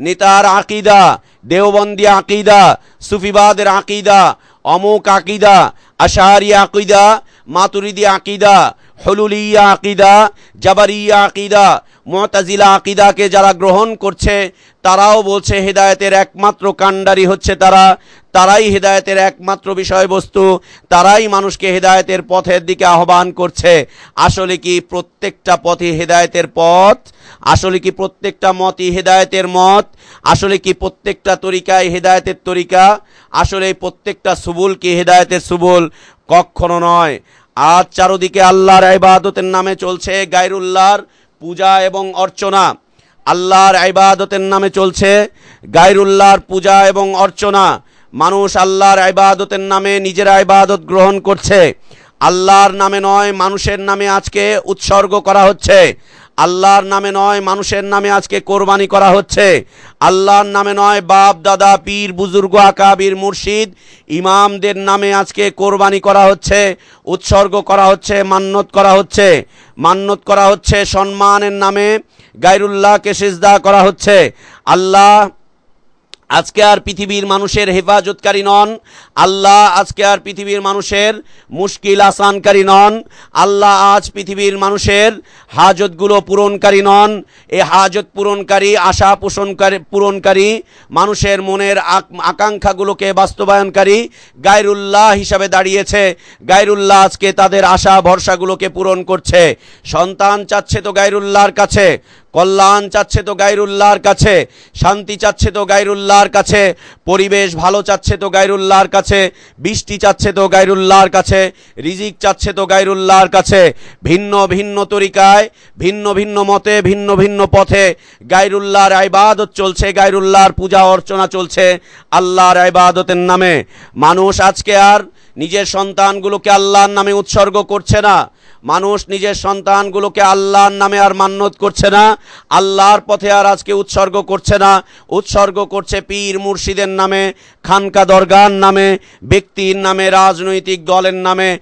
নেতার আকিদা দেওবন্দি আকিদা, সুফিবাদের আকিদা, অমুক আকিদা আশাহারি আকিদা, মাতুরিদি আকিদা, হলুলিয়া আকিদা, জাবারিয়া আকিদা, মতাজিলা আকিদাকে যারা গ্রহণ করছে, তারাও বলছে হেদায়েতের একমাত্র কাণ্ডারি হচ্ছে তারা তারাই হেদায়েতের একমাত্র বিষয়বস্তু, তারাই মানুষকে হেদায়েতের পথের দিকে আহ্বান করছে। আসলে কি প্রত্যেকটা পথই হেদায়েতের পথ? আসলে কি প্রত্যেকটা মতই হেদায়েতের মত? আসলে কি প্রত্যেকটা তরিকায় হেদায়েতের তরিকা? আসলে প্রত্যেকটা সুবুল কি হেদায়েতের সুবুল? কখনো নয়। আজ চারদিকে আল্লাহর ইবাদতের নামে চলছে গায়রুল্লাহর পূজা এবং অর্চনা। আল্লাহর ইবাদতের নামে চলছে গায়রুল্লাহর পূজা এবং অর্চনা। মানুষ আল্লাহর ইবাদতের নামে নিজের ইবাদত গ্রহণ করছে। আল্লাহর নামে নয়, মানুষের নামে আজকে উৎসর্গ করা হচ্ছে। আল্লাহর নামে নয়, মানুষের নামে আজকে কোরবানি করা হচ্ছে। আল্লাহর নামে নয়, বাপ, দাদা, পীর, বুজুর্গ, আকাবির, মুর্শিদ, ইমামদের নামে আজকে কোরবানি করা হচ্ছে, উৎসর্গ করা হচ্ছে, মান্যত করা হচ্ছে। মান্যত করা হচ্ছে, সম্মানের নামে গাইরুল্লাহকে সেজদা করা হচ্ছে। আল্লাহ আজকে আর পৃথিবীর মানুষের হেফাজতকারী নন। আল্লাহ আজকে আর পৃথিবীর মানুষের মুশকিল আসানকারী নন। আল্লাহ আজ পৃথিবীর মানুষের হাজতগুলো পূরণকারী নন। এ হাজত পূরণকারী, আশা পোষণকারী, পূরণকারী, মানুষের মনের আকাঙ্ক্ষাগুলোকে বাস্তবায়নকারী গায়রুল্লাহ হিসাবে দাঁড়িয়েছে। গায়রুল্লাহ আজকে তাদের আশা ভরসাগুলোকে পূরণ করছে। সন্তান চাচ্ছে তো গায়রুল্লাহর কাছে। কল্যাণ চাচ্ছে তো গাইরুল্লাহর কাছে, শান্তি চাচ্ছে তো গাইরুল্লাহর কাছে, পরিবেশ ভালো চাচ্ছে তো গাইরুল্লাহর কাছে, বৃষ্টি চাচ্ছে তো গাইরুল্লাহর কাছে, রিজিক চাচ্ছে তো গাইরুল্লাহর কাছে। ভিন্ন ভিন্ন তরিকায়, ভিন্ন ভিন্ন মতে, ভিন্ন ভিন্ন পথে গাইরুল্লাহর আইবাদত চলছে গাইরুল্লাহর পূজা অর্চনা চলছে আল্লাহর আইবাদতের নামে। মানুষ আজকে আর নিজের সন্তানগুলোকে আল্লাহর নামে উৎসর্গ করছে না। মানুষ নিজের সন্তানগুলোকে আল্লাহর নামে আর মান্যত করছে না, আল্লাহর পথে আর আজকে উৎসর্গ করছে না। উৎসর্গ করছে পীর মুর্শিদের নামে, খানকা দরগার নামে, ব্যক্তির নামে, রাজনৈতিক দলের নামে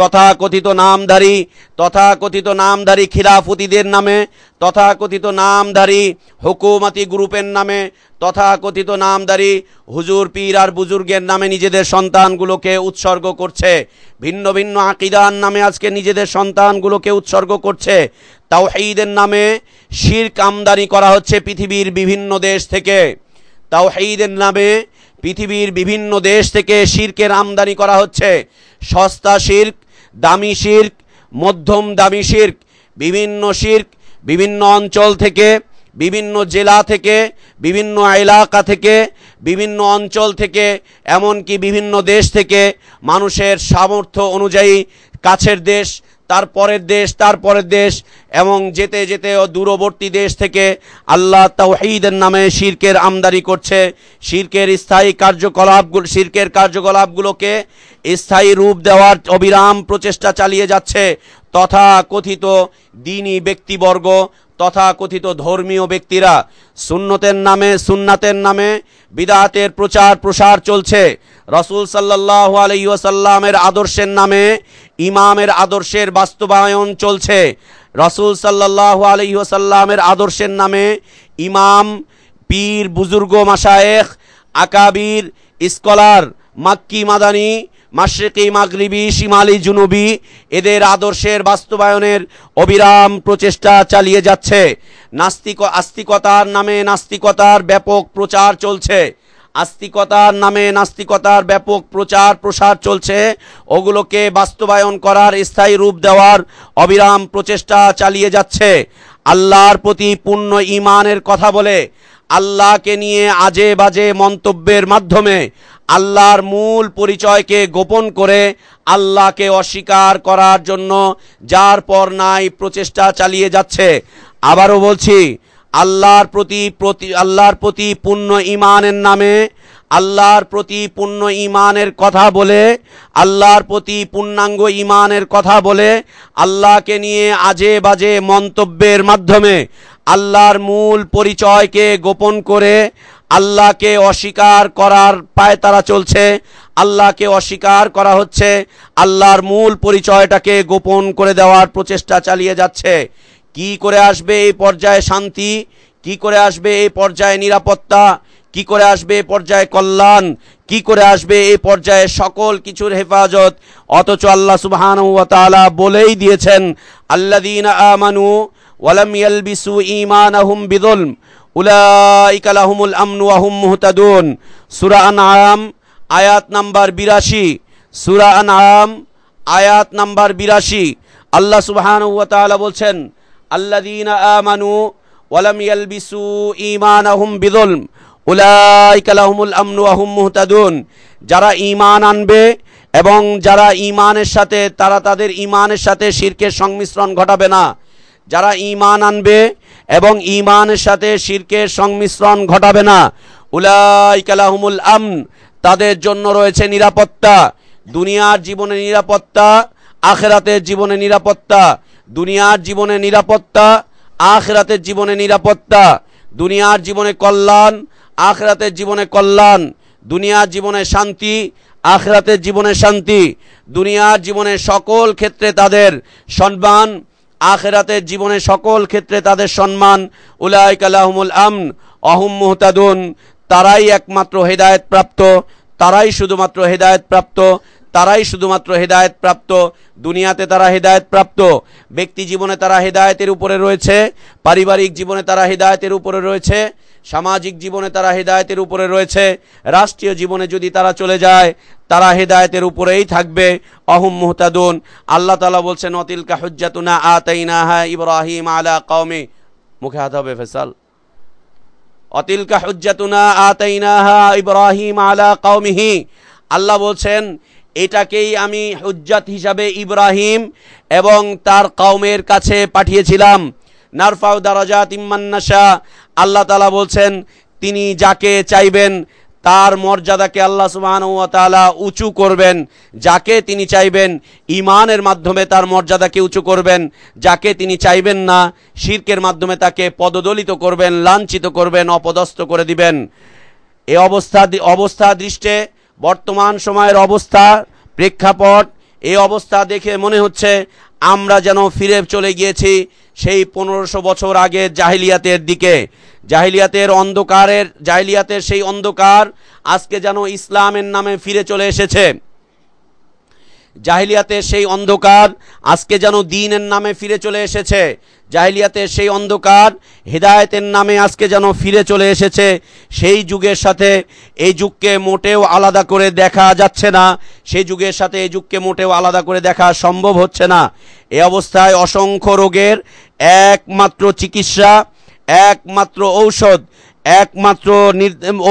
তথাকথিত নামধারী তথাকথিত নামধারী খিলাফতিদের নামে, তথাকথিত নামধারী হুকুমতি গ্রুপের নামে, তথাকথিত নামধারী হুজুর, পীর আর বুজুর্গের নামে নিজেদের সন্তানগুলোকে উৎসর্গ করছে। ভিন্ন ভিন্ন আকিদার নামে আজকে নিজেদের সন্তানগুলোকে উৎসর্গ করছে। তাওহীদের নামে শির্ক আমদানি করা হচ্ছে পৃথিবীর বিভিন্ন দেশ থেকে। তাওহীদের নামে পৃথিবীর বিভিন্ন দেশ থেকে শির্কের আমদানি করা হচ্ছে। সস্তা শির্ক দামি শির্ক, মধ্যম দামি শির্ক, বিভিন্ন শির্ক, বিভিন্ন অঞ্চল থেকে, বিভিন্ন জেলা থেকে, বিভিন্ন এলাকা থেকে, বিভিন্ন অঞ্চল থেকে, এমনকি বিভিন্ন দেশ থেকে, মানুষের সামর্থ্য অনুযায়ী কাছের দেশ তারপরের দেশ তারপরের দেশ, এবং যেতে যেতে ও দূরবর্তী দেশ থেকে আল্লাহ তাওহীদের নামে শিরকের আমদানি করছে। শিরকের স্থায়ী কার্যকলাপগুলো শিরকের কার্যকলাপগুলোকে স্থায়ী রূপ দেওয়ার অবিরাম প্রচেষ্টা চালিয়ে যাচ্ছে। তথা কথিত দিনী ব্যক্তিবর্গ তথা কথিত ধর্মীয় ব্যক্তিরা, সুন্নতের নামে, সুন্নাতের নামে বিদাতের প্রচার প্রসার চলছে। রসুল সাল্লাহ আলাইসাল্লামের আদর্শের নামে ইমামের আদর্শের বাস্তবায়ন চলছে। রসুল সাল্লাহ আলাইসাল্লামের আদর্শের নামে ইমাম, পীর, বুজুর্গ মাসায়েখ আকাবির, স্কলার, মাক্কি, মাদানি, মাশরিকি, মাগরিবি, শিমালি, জুনুবি এদের আদর্শের বাস্তবায়নের অবিরাম প্রচেষ্টা চালিয়ে যাচ্ছে। নাস্তিক আস্তিকতার নামে নাস্তিকতার ব্যাপক প্রচার চলছে। আস্তিকতার নামে নাস্তিকতার ব্যাপক প্রচার প্রসার চলছে। ওগুলোকে বাস্তবায়ন করার স্থায়ী রূপ দেওয়ার অবিরাম প্রচেষ্টা চালিয়ে যাচ্ছে। আল্লাহর প্রতি পূর্ণ ইমানের কথা বলে আল্লাহকে নিয়ে আজে বাজে মন্তব্যের মাধ্যমে আল্লাহর মূল পরিচয়কে গোপন করে আল্লাহকে অস্বীকার করার জন্য যার পর নাই প্রচেষ্টা চালিয়ে যাচ্ছে। আবারও বলছি আল্লাহর প্রতি প্রতি, আল্লাহর প্রতি পূর্ণ ইমানের নামে, আল্লাহর প্রতি পূর্ণ ইমানের কথা বলে, আল্লাহর প্রতি পূর্ণাঙ্গ ইমানের কথা বলে, আল্লাহকে নিয়ে আজে বাজে মন্তব্যের মাধ্যমে আল্লাহর মূল পরিচয়কে গোপন করে আল্লাহকে অস্বীকার করার পায় তারা চলছে, আল্লাহকে অস্বীকার করা হচ্ছে, আল্লাহর মূল পরিচয়টাকে গোপন করে দেওয়ার প্রচেষ্টা চালিয়ে যাচ্ছে। কি করে আসবে এই পর্যায়ে শান্তি? কি করে আসবে এই পর্যায়ে নিরাপত্তা? কি করে আসবে এই পর্যায়ে কল্যাণ? কি করে আসবে এই পর্যায়ে সকল কিছুর হেফাজত? অথচ আল্লাহ সুবহান বলেই দিয়েছেন আল্লাদিন আমানু ওয়ালাম ইয়ালবিসু ঈমানাহুম বিযুলম, উলাইকা লাহুমুল আমনু ওয়া হুম মুহতাদুন। সূরা আনআম, আয়াত নাম্বার 82 সূরা আনআম, আয়াত নাম্বার 82 আল্লাহ সুবহানাহু ওয়া বলছেন আল্লাযীনা আমানু ওয়ালাম ইয়ালবিসু ঈমানাহুম বিযুলম, উলাইকা লাহুমুল আমনু ওয়া হুম মুহতাদুন। যারা ঈমান আনবে এবং যারা ঈমানের সাথে, তারা তাদের ঈমানের সাথে শিরকের সংমিশ্রণ ঘটাবে না। যারা ঈমান আনবে এবং ঈমানের সাথে শিরকের সংমিশ্রণ ঘটাবে না উলাইকালাহুমুল আমন, তাদের জন্য রয়েছে নিরাপত্তা। দুনিয়ার জীবনে নিরাপত্তা, আখেরাতের জীবনে নিরাপত্তা। দুনিয়ার জীবনে নিরাপত্তা, আখেরাতের জীবনে নিরাপত্তা। দুনিয়ার জীবনে কল্যাণ, আখেরাতের জীবনে কল্যাণ। দুনিয়ার জীবনে শান্তি, আখেরাতের জীবনে শান্তি। দুনিয়ার জীবনে সকল ক্ষেত্রে তাদের সম্মান, আখেরাতের জীবনে সকল ক্ষেত্রে তাদের সম্মান। উলাইক আলাহমুল আমন, অহম মুহতাদুন। তারাই একমাত্র হেদায়েত প্রাপ্ত তারাই শুধুমাত্র হেদায়েত প্রাপ্ত তারাই শুধুমাত্র হেদায়েত প্রাপ্ত, দুনিয়াতে তারা হেদায়েত প্রাপ্ত, ব্যক্তি জীবনে তারা হেদায়েতের উপরে রয়েছে, পারিবারিক জীবনে তারা হেদায়েতের উপরে রয়েছে, সামাজিক জীবনে তারা হেদায়েতের উপরে রয়েছে, রাষ্ট্রীয় জীবনে যদি তারা চলে যায়, তারা হেদায়েতের উপরেই থাকবে। অহম মুহতাদুন। আল্লাহ তালা বলছেন অতিলকা হুজ্জাতুনা আতাইনাহা ইব্রাহিম আলা কওমে। মুখে হাত হবে, ফেসাল। অতিলকা হুজ্জাতুনা আতাইনাহা ইব্রাহিম আলা কওমিহি। আল্লাহ বলছেন এটাকেই আমি হুজ্জাত হিসাবে ইব্রাহিম এবং তার কওমের কাছে পাঠিয়েছিলাম। নারফাউ দারাজাত ইম্মান্নাশা আল্লাহ তালা বলছেন, তিনি যাকে চাইবেন, তার মর্যাদাকে আল্লাহ সুবাহান তালা উঁচু করবেন। যাকে তিনি চাইবেন ইমানের মাধ্যমে তার মর্যাদাকে উঁচু করবেন। যাকে তিনি চাইবেন না, শির্কের মাধ্যমে তাকে পদদলিত করবেন, লাঞ্ছিত করবেন, অপদস্থ করে দিবেন। এ অবস্থা অবস্থা দৃষ্টে বর্তমান সময়ের অবস্থা, প্রেক্ষাপট, এই অবস্থা দেখে মনে হচ্ছে আমরা যেন ফিরে চলে গিয়েছি সেই পনেরোশো বছর আগে জাহিলিয়াতের দিকে। জাহিলিয়াতের অন্ধকারের, জাহিলিয়াতের সেই অন্ধকার আজকে যেন ইসলামের নামে ফিরে চলে এসেছে। জাহিলিয়াতের সেই অন্ধকার আজকে যেন দিনের নামে ফিরে চলে এসেছে। জাহিলিয়াতের সেই অন্ধকার হেদায়তের নামে আজকে যেন ফিরে চলে এসেছে, সেই যুগের সাথে এই যুগকে মোটেও আলাদা করে দেখা যাচ্ছে না, সেই যুগের সাথে এই যুগকে মোটেও আলাদা করে দেখা সম্ভব হচ্ছে না। এ অবস্থায় অসংখ্য রোগের একমাত্র চিকিৎসা, একমাত্র ঔষধ একমাত্র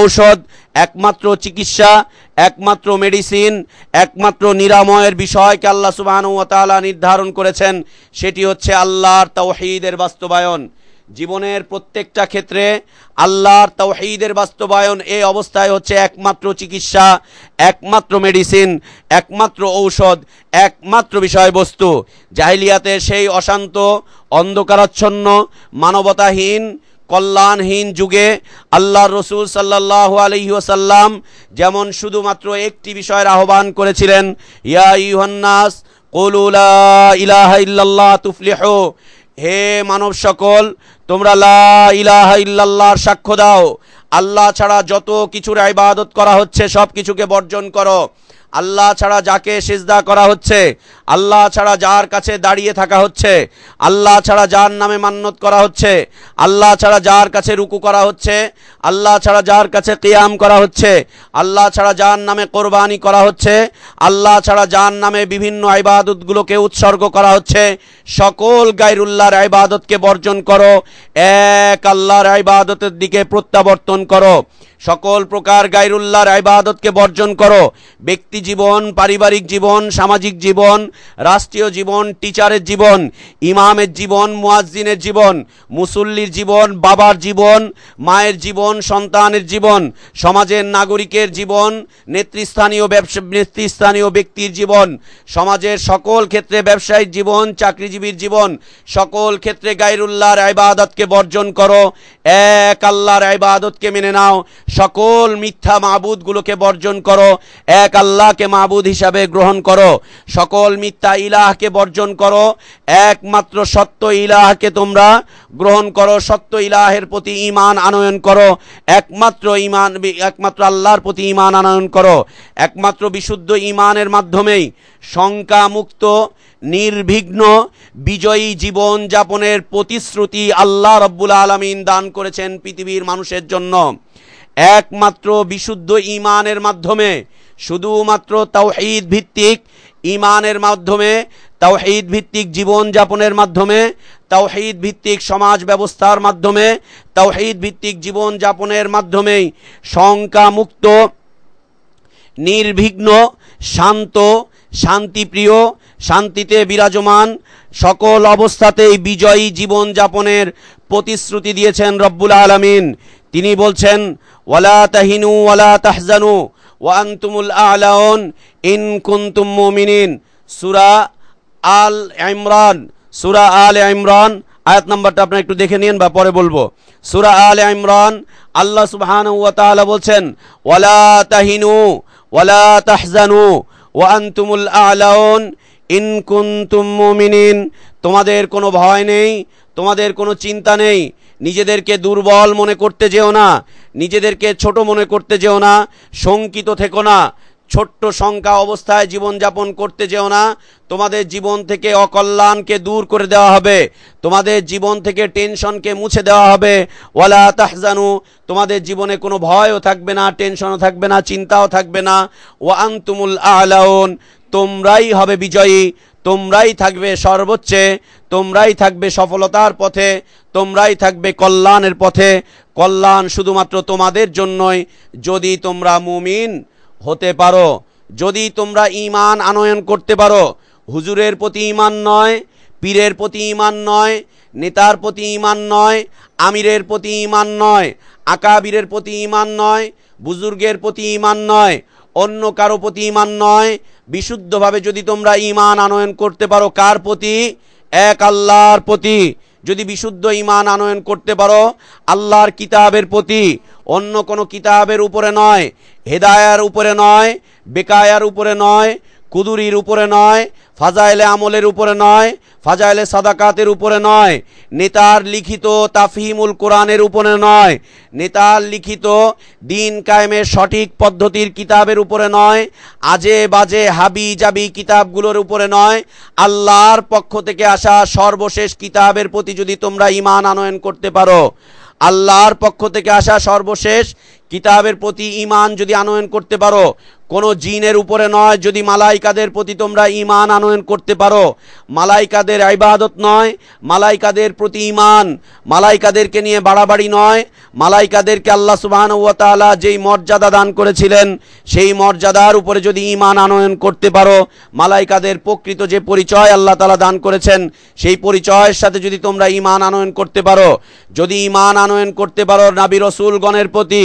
ঔষধ, একমাত্র চিকিৎসা, একমাত্র মেডিসিন, একমাত্র নিরাময়ের বিষয়কে আল্লাহ সুবাহ নির্ধারণ করেছেন, সেটি হচ্ছে আল্লাহর তৌহিদের বাস্তবায়ন। জীবনের প্রত্যেকটা ক্ষেত্রে আল্লাহর তৌহিদের বাস্তবায়ন এই অবস্থায় হচ্ছে একমাত্র চিকিৎসা, একমাত্র মেডিসিন, একমাত্র ঔষধ, একমাত্র বিষয়বস্তু। জাহিলিয়াতে সেই অশান্ত, অন্ধকারাচ্ছন্ন, মানবতাহীন কল্যাণহীন যুগে আল্লাহ রসুল সাল্লাহ আলহিহাসাল্লাম যেমন শুধুমাত্র একটি বিষয়ের আহ্বান করেছিলেন, ইয়া ইহান্নাস কলুলা ইলাহা ইল্লাল্লাহ তুফলিহ, হে মানব সকল, তোমরা লা ইলাহা ইল্লাল্লাহর সাক্ষ্য দাও, আল্লাহ ছাড়া যত কিছুর ইবাদত করা হচ্ছে সব কিছুকে বর্জন করো। আল্লাহ ছাড়া যাকে সিজদা করা হচ্ছে, আল্লাহ ছাড়া যার কাছে দাঁড়িয়ে থাকা হচ্ছে, আল্লাহ ছাড়া যার নামে মান্যত করা হচ্ছে, আল্লাহ ছাড়া যার কাছে রুকু করা হচ্ছে, আল্লাহ ছাড়া যার কাছে কিয়াম করা হচ্ছে, আল্লাহ ছাড়া যার নামে কোরবানি করা হচ্ছে, আল্লাহ ছাড়া যার নামে বিভিন্ন আইবাদতগুলোকে উৎসর্গ করা হচ্ছে, সকল গাইরুল্লাহর আইবাদতকে বর্জন করো, এক আল্লাহর আইবাদতের দিকে প্রত্যাবর্তন করো, সকল প্রকার গাইরুল্লাহর আইবাদতকে বর্জন করো, ব্যক্তি জীবন, পারিবারিক জীবন, সামাজিক জীবন, রাষ্ট্রীয় জীবন, টিচারের জীবন, ইমামের জীবন, মুয়াজ্জিনের জীবন, মুসল্লির জীবন, বাবার জীবন, মায়ের জীবন, সন্তানের জীবন, সমাজের নাগরিকের জীবন, নেতৃস্থানীয় ব্যবসা, নেতৃস্থানীয় ব্যক্তির জীবন, সমাজের সকল ক্ষেত্রে ব্যবসায়িক জীবন, চাকরিজীবীর জীবন, সকল ক্ষেত্রে গাইরুল্লাহর আইবাদতকে বর্জন করো, এক আল্লাহর আইবাদতকে মেনে নাও, সকল মিথ্যা মাবুদগুলোকে বর্জন করো, এক আল্লাহকে মাবুদ হিসাবে গ্রহণ করো। সকল মিথ্যা ইলাহকে বর্জন করো। একমাত্র সত্য ইলাহকে তোমরা গ্রহণ করো। সত্য ইলাহের প্রতি ইমান আনয়ন করো। একমাত্র ইমান একমাত্র আল্লাহর প্রতি ইমান আনয়ন করো। একমাত্র বিশুদ্ধ ইমানের মাধ্যমেই শঙ্কা মুক্ত নির্বিঘ্ন, বিজয়ী জীবন যাপনের প্রতিশ্রুতি আল্লাহ রব্বুল আলমিন দান করেছেন পৃথিবীর মানুষের জন্য। একমাত্র বিশুদ্ধ ইমানের মাধ্যমে, শুধুমাত্র তাওহিদ ভিত্তিক ইমানের মাধ্যমে, তাওহিদ ভিত্তিক জীবন যাপনের মাধ্যমে, তাওহিদ ভিত্তিক সমাজ ব্যবস্থার মাধ্যমে, তাওহিদ ভিত্তিক জীবন যাপনের মাধ্যমেই শঙ্কামুক্ত, নির্বিঘ্ন, শান্ত শান্তিপ্রিয়, শান্তিতে বিরাজমান, সকল অবস্থাতেই বিজয়ী জীবন যাপনের প্রতিশ্রুতি দিয়েছেন রব্বুল আলমিন। তিনি বলছেন, ওয়ালা তাহিনু ওয়ালা তাহজানু ওয়ান্তুমুল আলাউন, ইন কুন্তুম মুমিনিন। সুরা আল ইমরান, সুরা আল ইমরান, আয়াত নাম্বারটা আপনারা একটু দেখে নিন বা পরে বলব। সুরা আল ইমরান, আল্লাহ সুবহানাহু ওয়া তাআলা বলছেন, ওয়ালা তাহিনু ওয়ালা তাহজানু ওয়ান্তুমুল আলাউন, ইন মুমিনিন। তোমাদের কোনো ভয় নেই, তোমাদের কোনো চিন্তা নেই, নিজেদেরকে দুর্বল মনে করতে যেও না, নিজেদেরকে ছোট মনে করতে যেও না, শঙ্কিত থেকো না ছোট্ট সংখ্যা অবস্থায় জীবনযাপন করতে যেও না। তোমাদের জীবন থেকে অকল্যাণকে দূর করে দেওয়া হবে। তোমাদের জীবন থেকে টেনশনকে মুছে দেওয়া হবে। ওয়ালা তাহজানু, তোমাদের জীবনে কোনো ভয়ও থাকবে না, টেনশনও থাকবে না, চিন্তাও থাকবে না। ও আন্তুমুল আলাউন, তোমরাই হবে বিজয়ী। তোমরাই থাকবে সর্বোচ্চে। তোমরাই থাকবে সফলতার পথে। তোমরাই থাকবে কল্যাণের পথে। কল্যাণ শুধুমাত্র তোমাদের জন্যই। যদি তোমরা মুমিন হতে পারো। যদি তোমরা ইমান আনয়ন করতে পারো, হুজুরের প্রতি ইমান নয়, পীরের প্রতি ইমান নয়, নেতার প্রতি ইমান নয়, আমিরের প্রতি ইমান নয়, আকাবীরের প্রতি ইমান নয়, বুজুর্গের প্রতি ইমান নয়, অন্য কারও প্রতি ইমান নয়, বিশুদ্ধভাবে যদি তোমরা ইমান আনয়ন করতে পারো, কার প্রতি? এক আল্লাহর প্রতি। যদি বিশুদ্ধ ইমান আনয়ন করতে পারো, আল্লাহর কিতাবের প্রতি অন্য কোনো কিতাবের উপরে নয়, হেদায়ার উপরে নয়, বেকায়ার উপরে নয় কুদুরির উপরে নয়, ফাজাইলে আমলের উপরে নয়, ফাজাইলে সাদাকাতের উপরে নয়, নেতার লিখিত তাফহিমুল কোরআনের উপরে নয়, নেতার লিখিত দিন কায়েমের সঠিক পদ্ধতির কিতাবের উপরে নয়, আজে বাজে হাবি জাবি কিতাবগুলোর উপরে নয়, আল্লাহর পক্ষ থেকে আসা সর্বশেষ কিতাবের প্রতি যদি তোমরা ইমান আনয়ন করতে পারো, আল্লাহর পক্ষ থেকে আসা সর্বশেষ কিতাবের প্রতি ইমান যদি আনয়ন করতে পারো কোনো জিনের উপরে নয়, যদি মালাইকাদের প্রতি তোমরা ইমান আনয়ন করতে পারো। মালাইকাদের ইবাদত নয়, মালাইকাদের প্রতি ইমান মালাইকাদেরকে নিয়ে বাড়াবাড়ি নয়, মালাইকাদেরকে আল্লাহ সুবহান তাআলা যেই মর্যাদা দান করেছিলেন, সেই মর্যাদার উপরে যদি ইমান আনয়ন করতে পারো, মালাইকাদের প্রকৃত যে পরিচয় আল্লাহ তাআলা দান করেছেন, সেই পরিচয়ের সাথে যদি তোমরা ইমান আনয়ন করতে পারো, যদি ইমান আনয়ন করতে পারো নাবি রসুলগণের প্রতি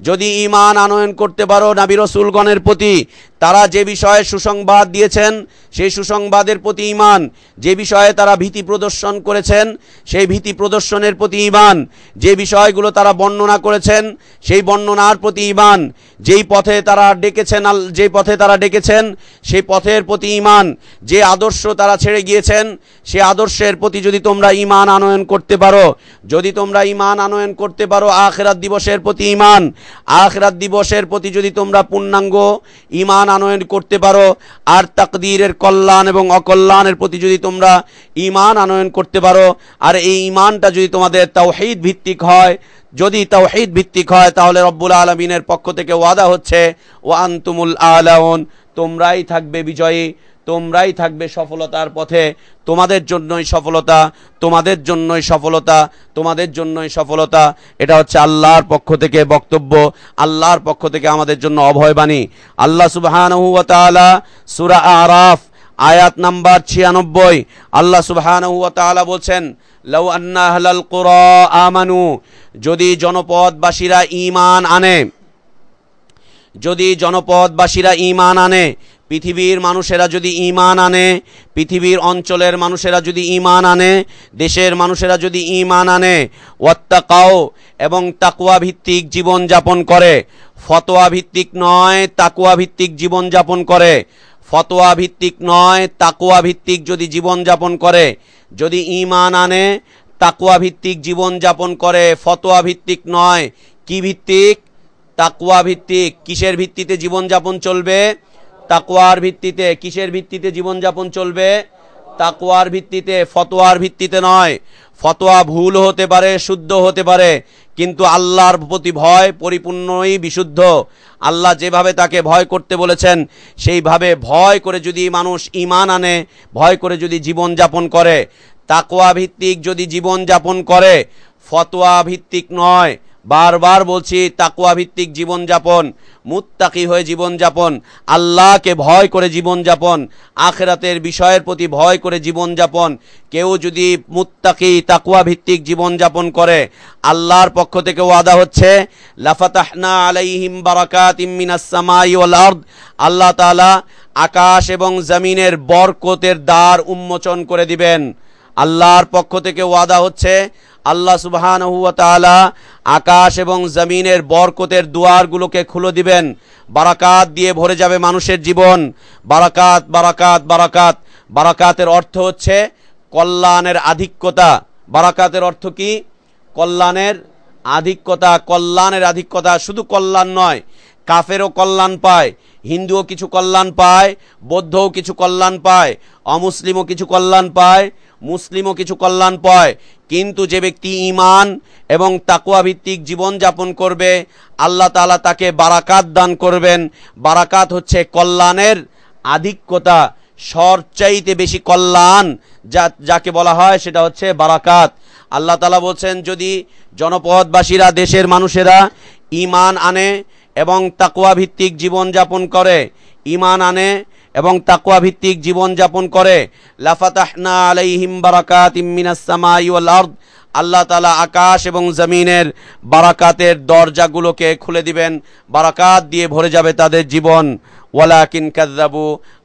যদি ইমান আনয়ন করতে পারো নাবি রসুলগণের প্রতি, তারা যে বিষয়ে সুসংবাদ দিয়েছেন, সেই সুসংবাদের প্রতি ইমান যে বিষয়ে তারা ভীতি প্রদর্শন করেছেন, সেই ভীতি প্রদর্শনের প্রতি ইমান যে বিষয়গুলো তারা বর্ণনা করেছেন, সেই বর্ণনার প্রতি ইমান যেই পথে তারা ডেকেছেন যে পথে তারা ডেকেছেন, সেই পথের প্রতি ইমান যে আদর্শ তারা ছেড়ে গিয়েছেন, সে আদর্শের প্রতি যদি তোমরা ইমান আনয়ন করতে পারো, যদি তোমরা ইমান আনয়ন করতে পারো, আখেরাত দিবসের প্রতি ইমান আখেরাত দিবসের প্রতি যদি তোমরা পূর্ণাঙ্গ ইমান আনয়ন করতে পারো, আর তাকদীরের কল্যাণ এবং অকল্যাণের প্রতি যদি তোমরা ইমান আনয়ন করতে পারো, আর এই ইমানটা যদি তোমাদের তাওহীদ ভিত্তিক হয়, যদি তাওহীদ ভিত্তিক হয়, তাহলে রব্বুল আলমিনের পক্ষ থেকে ওয়াদা হচ্ছে ও আন্তুমুল আলাউন, তোমরাই থাকবে বিজয়ী। তোমরাই থাকবে সফলতার পথে। তোমাদের জন্যই সফলতা, তোমাদের জন্যই সফলতা, তোমাদের জন্যই সফলতা। এটা হচ্ছে আল্লাহর পক্ষ থেকে বক্তব্য। আল্লাহর পক্ষ থেকে আমাদের জন্য অভয়বাণী। আল্লাহ সুবহানাহু ওয়া তাআলা আরাফ, আয়াত নাম্বার ছিয়ানব্বই। আল্লাহ সুবহানাহু বলছেন, লাউ আন্না আহলাল কুরা আমানু। যদি জনপদবাসীরা ঈমান আনে, যদি জনপদবাসীরা ঈমান আনে পৃথিবীর মানুষেরা যদি ঈমান আনে, পৃথিবীর অঞ্চলের মানুষেরা যদি ঈমান আনে, দেশের মানুষেরা যদি ঈমান আনে ওয়াত্তাকাও এবং তাকুয়া ভিত্তিক জীবন যাপন করে। ফতোয়া ভিত্তিক নয় তাকুয়া ভিত্তিক জীবন যাপন করে। ফতোয়া ভিত্তিক নয় তাকুয়া ভিত্তিক যদি জীবন যাপন করে। যদি ইমান আনে তাকুয়া ভিত্তিক জীবন যাপন করে। ফতোয়া ভিত্তিক নয়, কি ভিত্তিক? তাকুয়া ভিত্তিক কিসের ভিত্তিতে জীবনযাপন চলবে? তাকুয়ার ভিত্তিতে, কিসের ভিত্তিতে জীবনযাপন চলবে? তাকুয়ার ভিত্তিতে, ফতোয়ার ভিত্তিতে নয়। ফতোয়া ভুল হতে পারে, শুদ্ধ হতে পারে, কিন্তু আল্লাহর প্রতি ভয় পরিপূর্ণই বিশুদ্ধ। আল্লাহ যেভাবে তাকে ভয় করতে বলেছেন, সেইভাবে ভয় করে যদি মানুষ ইমান আনে, ভয় করে যদি জীবন যাপন করে। তাকোয়া ভিত্তিক যদি জীবন যাপন করে, ফতোয়া ভিত্তিক নয়। বারবার বলছি তাকুয়া ভিত্তিক জীবনযাপন, মুত্তাকি হয়ে জীবনযাপন, আল্লাহকে ভয় করে জীবনযাপন, আখেরাতের বিষয়ের প্রতি ভয় করে জীবনযাপন। কেউ যদি মুত্তাকি তাকুয়া ভিত্তিক জীবনযাপন করে, আল্লাহর পক্ষ থেকে ওয়াদা হচ্ছে, লাফাতাহনা আলাইহিম বারাকাতিম মিনাস সামাই ওয়াল আরদ। আল্লাহ তাআলা আকাশ এবং জমিনের বরকতের দ্বার উন্মোচন করে দিবেন। আল্লাহর পক্ষ থেকে ওয়াদা হচ্ছে, আল্লাহ সুবহানাহু ওয়া আকাশ এবং জমিনের বরকতের দুয়ারগুলোকে খুলে দিবেন। বারাকাত দিয়ে ভরে যাবে মানুষের জীবন। বারাকাত বারাকাত বারাকাত। বারাকাতের অর্থ হচ্ছে কল্যাণের আধিক্যতা। বারাকাতের অর্থ কি? কল্যাণের আধিক্যতা। কল্যাণের আধিক্যতা শুধু কল্যাণ নয়, কাফেরও কল্যাণ পায়, হিন্দুও কিছু কল্যাণ পায়, বৌদ্ধও কিছু কল্যাণ পায়, অমুসলিমও কিছু কল্যাণ পায় মুসলিমও কিছু কল্যাণ পায়। কিন্তু যে ব্যক্তি ইমান এবং তাকুয়া ভিত্তিক জীবনযাপন করবে, আল্লাহ তাআলা তাকে বারাকাত দান করবেন। বারাকাত হচ্ছে কল্যাণের আধিক্যতা সরচাইতে বেশি কল্যাণ, যা, যাকে বলা হয় সেটা হচ্ছে বারাকাত। আল্লাহ তালা বলছেন, যদি জনপদবাসীরা, দেশের মানুষেরা ইমান আনে এবং তাকুয়া ভিত্তিক জীবনযাপন করে ইমান আনে এবং তাকুয়া ভিত্তিক জীবনযাপন করে। লাফাতাহনা আলাইহিম বারাকাতিম মিনাস সামাই ওয়াল আরদ। আল্লাহ তালা আকাশ এবং জমিনের বারাকাতের দরজাগুলোকে খুলে দিবেন। বারাকাত দিয়ে ভরে যাবে তাদের জীবন। ওয়ালাকিন কাদ্দাবু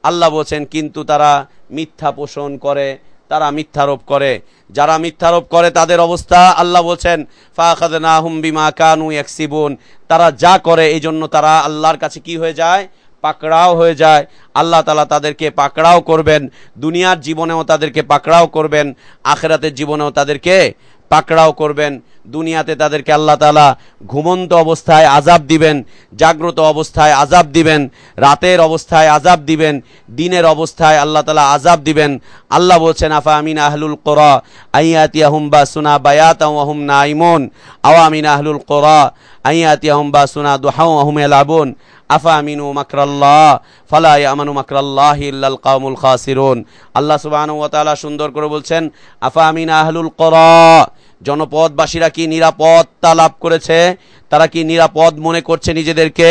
আল্লাহ বলছেন, কিন্তু তারা মিথ্যা পোষণ করে, তারা মিথ্যারোপ করে। যারা মিথ্যারোপ করে, তাদের অবস্থা আল্লাহ বলছেন ফাখাদনা হুম বিমা কানু ইয়াকসিবুন। তারা যা করে এই জন্য তারা আল্লাহর কাছে কি হয়ে যায়? পাকড়াও হয়ে যায়। আল্লাহ তালা তাদেরকে পাকড়াও করবেন। দুনিয়ার জীবনেও তাদেরকে পাকড়াও করবেন। আখেরাতের জীবনেও তাদেরকে পাকড়াও করবেন। দুনিয়াতে তাদেরকে আল্লাহ তালা ঘুমন্ত অবস্থায় আজাব দিবেন, জাগ্রত অবস্থায় আজাব দিবেন, রাতের অবস্থায় আজাব দিবেন, দিনের অবস্থায় আল্লাহ তালা আজাব দিবেন। আল্লাহ বলছেন, আফা আমিন আহলুল কোরা? আইয়াতিয়াহুম বা সুনা বায়াতাহুম নাইমুন আওয়ামিন আহলুল কোরা? আইয়াতিয়াহুম বা সুনা দুহাউ আহুম এলাবুন আফা আমিনু মাকরাল্লাহ, ফালা আমানু মাকরাল্লাহ ইল্লাল কাউমুল খাসিরুন। আল্লাহ সুবহানাহু ওয়া তাআলা সুন্দর করে বলছেন আফামিন আহলুল করা, জনপদবাসীরা কি নিরাপত্তা লাভ করেছে? তারা কি নিরাপদ মনে করছে নিজেদেরকে?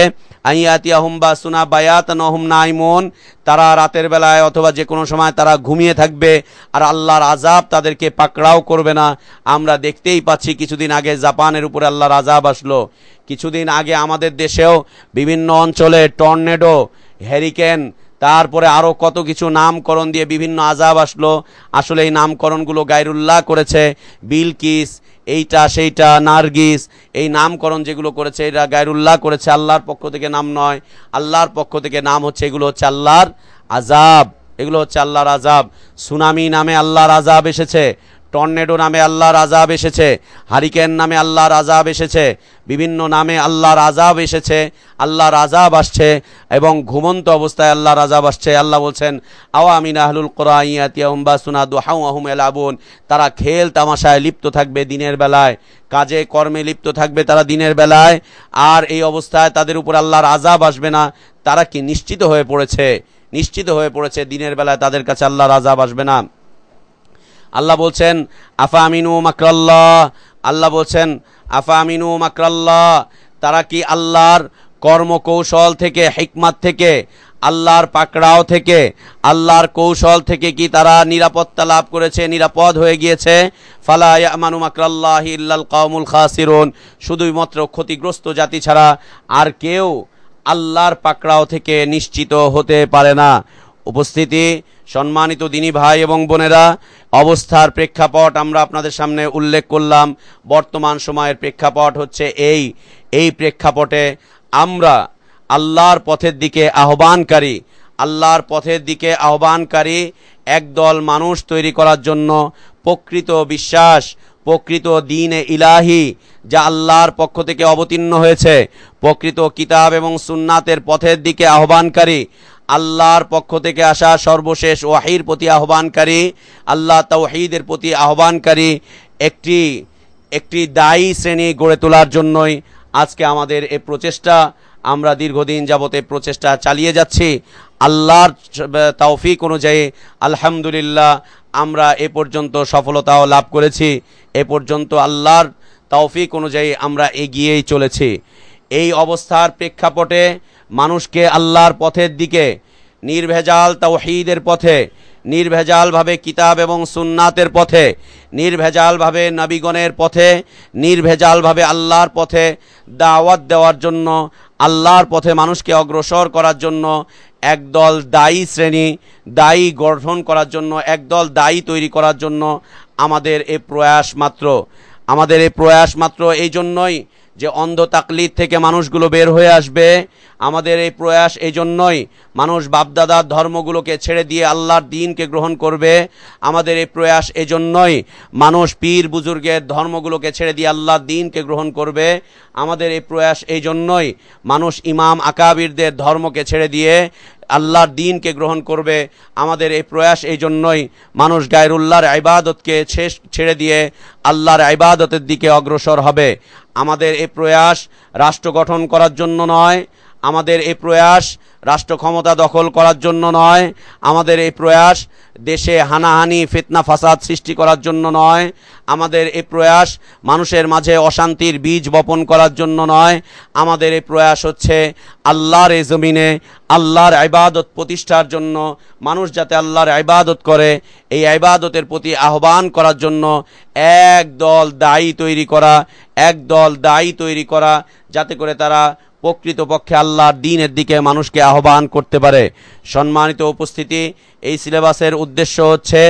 আইয়াতিয়াহুম বা সুনা বায়াত নহম নাইমুন, তারা রাতের বেলায় অথবা যে কোনো সময় তারা ঘুমিয়ে থাকবে আর আল্লাহর আজাব তাদেরকে পাকড়াও করবে না। আমরা দেখতেই পাচ্ছি কিছুদিন আগে জাপানের উপরে আল্লাহর আজাব আসলো। কিছুদিন আগে আমাদের দেশেও বিভিন্ন অঞ্চলে টর্নেডো, হ্যারিকেন, তারপরে আরও কত কিছু নামকরণ দিয়ে বিভিন্ন আজাব আসলো। আসলে এই নামকরণগুলো গায়রুল্লাহ করেছে, বিলকিস এইটা, সেইটা, নার্গিস, এই নামকরণ যেগুলো করেছে এটা গায়রুল্লাহ করেছে, আল্লাহর পক্ষ থেকে নাম নয়। আল্লাহর পক্ষ থেকে নাম হচ্ছে, এগুলো হচ্ছে আল্লাহর আজাব এগুলো হচ্ছে আল্লাহর আজাব সুনামি নামে আল্লাহর আজাব এসেছে। টর্নেডো নামে আল্লাহর আজাব এসেছে, হারিকেন নামে আল্লাহর আজাব এসেছে, বিভিন্ন নামে আল্লাহর আজাব এসেছে, আল্লাহর আজাব আসছে এবং ঘুমন্ত অবস্থায় আল্লাহর আজাব আসছে। আল্লাহ বলছেন আওয়া আমিন আহলুল কোরআইয়াতিয়াম্বা সুনাদু হাউ আহম এলাবুন তারা খেল তামাশায় লিপ্ত থাকবে দিনের বেলায়, কাজে কর্মে লিপ্ত থাকবে তারা দিনের বেলায়, আর এই অবস্থায় তাদের উপর আল্লাহর আজাব আসবে না। তারা কি নিশ্চিত হয়ে পড়েছে? নিশ্চিত হয়ে পড়েছে দিনের বেলায় তাদের কাছে আল্লাহর আজাব আসবে না। আল্লাহ বলছেন আফা আমিনু মাকরাল্লাহ। আল্লাহ বলছেন আফা আমিনু মাকরাল্লাহ। তারা কি আল্লাহর কর্মকৌশল থেকে, হিকমাত থেকে, আল্লাহর পাকড়াও থেকে, আল্লাহর কৌশল থেকে কি তারা নিরাপত্তা লাভ করেছে, নিরাপদ হয়ে গিয়েছে? ফালা ইয়ামানু মাকরাল্লাহ শুধুই মাত্র ক্ষতিগ্রস্ত জাতি ছাড়া আর কেউ আল্লাহর পাকড়াও থেকে নিশ্চিত হতে পারে না। উপস্থিতি, সম্মানিত দিনী ভাই এবং বোনেরা, অবস্থার প্রেক্ষাপট আমরা আপনাদের সামনে উল্লেখ করলাম। বর্তমান সময়ের প্রেক্ষাপট হচ্ছে এই। এই প্রেক্ষাপটে আমরা আল্লাহর পথের দিকে আহ্বানকারী, আল্লাহর পথের দিকে আহ্বানকারী একদল মানুষ তৈরি করার জন্য প্রকৃত বিশ্বাস, প্রকৃত দিন ইলাহি, যা আল্লাহর পক্ষ থেকে অবতীর্ণ হয়েছে। প্রকৃত কিতাব এবং সুন্নাতের পথের দিকে আহ্বানকারী আল্লাহর পক্ষ থেকে আসা সর্বশেষ ওয়াহির প্রতি আহ্বানকারী, আল্লাহ তাওহিদের প্রতি আহ্বানকারী একটি একটি দায়ী শ্রেণি গড়ে তোলার জন্যই আজকে আমাদের এ প্রচেষ্টা। আমরা দীর্ঘদিন যাবতে প্রচেষ্টা চালিয়ে যাচ্ছি। আল্লাহর তৌফিক অনুযায়ী আলহামদুলিল্লাহ আমরা এ পর্যন্ত সফলতাও লাভ করেছি। এ পর্যন্ত আল্লাহর তৌফিক অনুযায়ী আমরা এগিয়েই চলেছি। এই অবস্থার প্রেক্ষাপটে মানুষকে আল্লাহর পথের দিকে, নির্ভেজাল তাওহীদের পথে, নির্ভেজালভাবে কিতাব এবং সুন্নাতের পথে, নির্ভেজালভাবে নবীগণের পথে, নির্ভেজালভাবে আল্লাহর পথে দাওয়াত দেওয়ার জন্য, আল্লাহর পথে মানুষকে অগ্রসর করার জন্য একদল দায়ী শ্রেণি, দায়ী গঠন করার জন্য, একদল দায়ী তৈরি করার জন্য আমাদের এ প্রয়াস মাত্র। আমাদের এই প্রয়াস মাত্র এই জন্যই যে অন্ধ তাকলিদ থেকে মানুষগুলো বের হয়ে আসবে, আমাদের এই প্রয়াস এই জন্যই মানুষ বাপদাদার ধর্মগুলোকে ছেড়ে দিয়ে আল্লাহর দিনকে গ্রহণ করবে। আমাদের এই প্রয়াস এই জন্যই মানুষ পীর বুজুর্গের ধর্মগুলোকে ছেড়ে দিয়ে আল্লাহর দিনকে গ্রহণ করবে। আমাদের এই প্রয়াস এই জন্যই মানুষ ইমাম আকাবিরদের ধর্মকে ছেড়ে দিয়ে আল্লাহর দিনকে গ্রহণ করবে। আমাদের এই প্রয়াস এই জন্যই মানুষ গায়রুল্লাহর আইবাদতকে ছেড়ে দিয়ে আল্লাহর আইবাদতের দিকে অগ্রসর হবে। আমাদের এই প্রয়াস রাষ্ট্র গঠন করার জন্য নয় আমাদের এই প্রয়াস রাষ্ট্র ক্ষমতা দখল করার জন্য নয়। আমাদের এই প্রয়াস দেশে হানাহানি, ফিতনা, ফাসাদ সৃষ্টি করার জন্য নয়। আমাদের এই প্রয়াস মানুষের মাঝে অশান্তির বীজ বপন করার জন্য নয়। আমাদের এই প্রয়াস হচ্ছে আল্লাহর এই জমিনে আল্লাহর আইবাদত প্রতিষ্ঠার জন্য। মানুষ যাতে আল্লাহর আইবাদত করে, এই আইবাদতের প্রতি আহ্বান করার জন্য এক দল দায়ী তৈরি করা, এক দল দায়ী তৈরি করা, যাতে করে তারা প্রকৃতপক্ষে আল্লাহর দিনের দিকে মানুষকে আহ্বান করতে পারে। সম্মানিত উপস্থিতি, এই সিলেবাসের উদ্দেশ্য হচ্ছে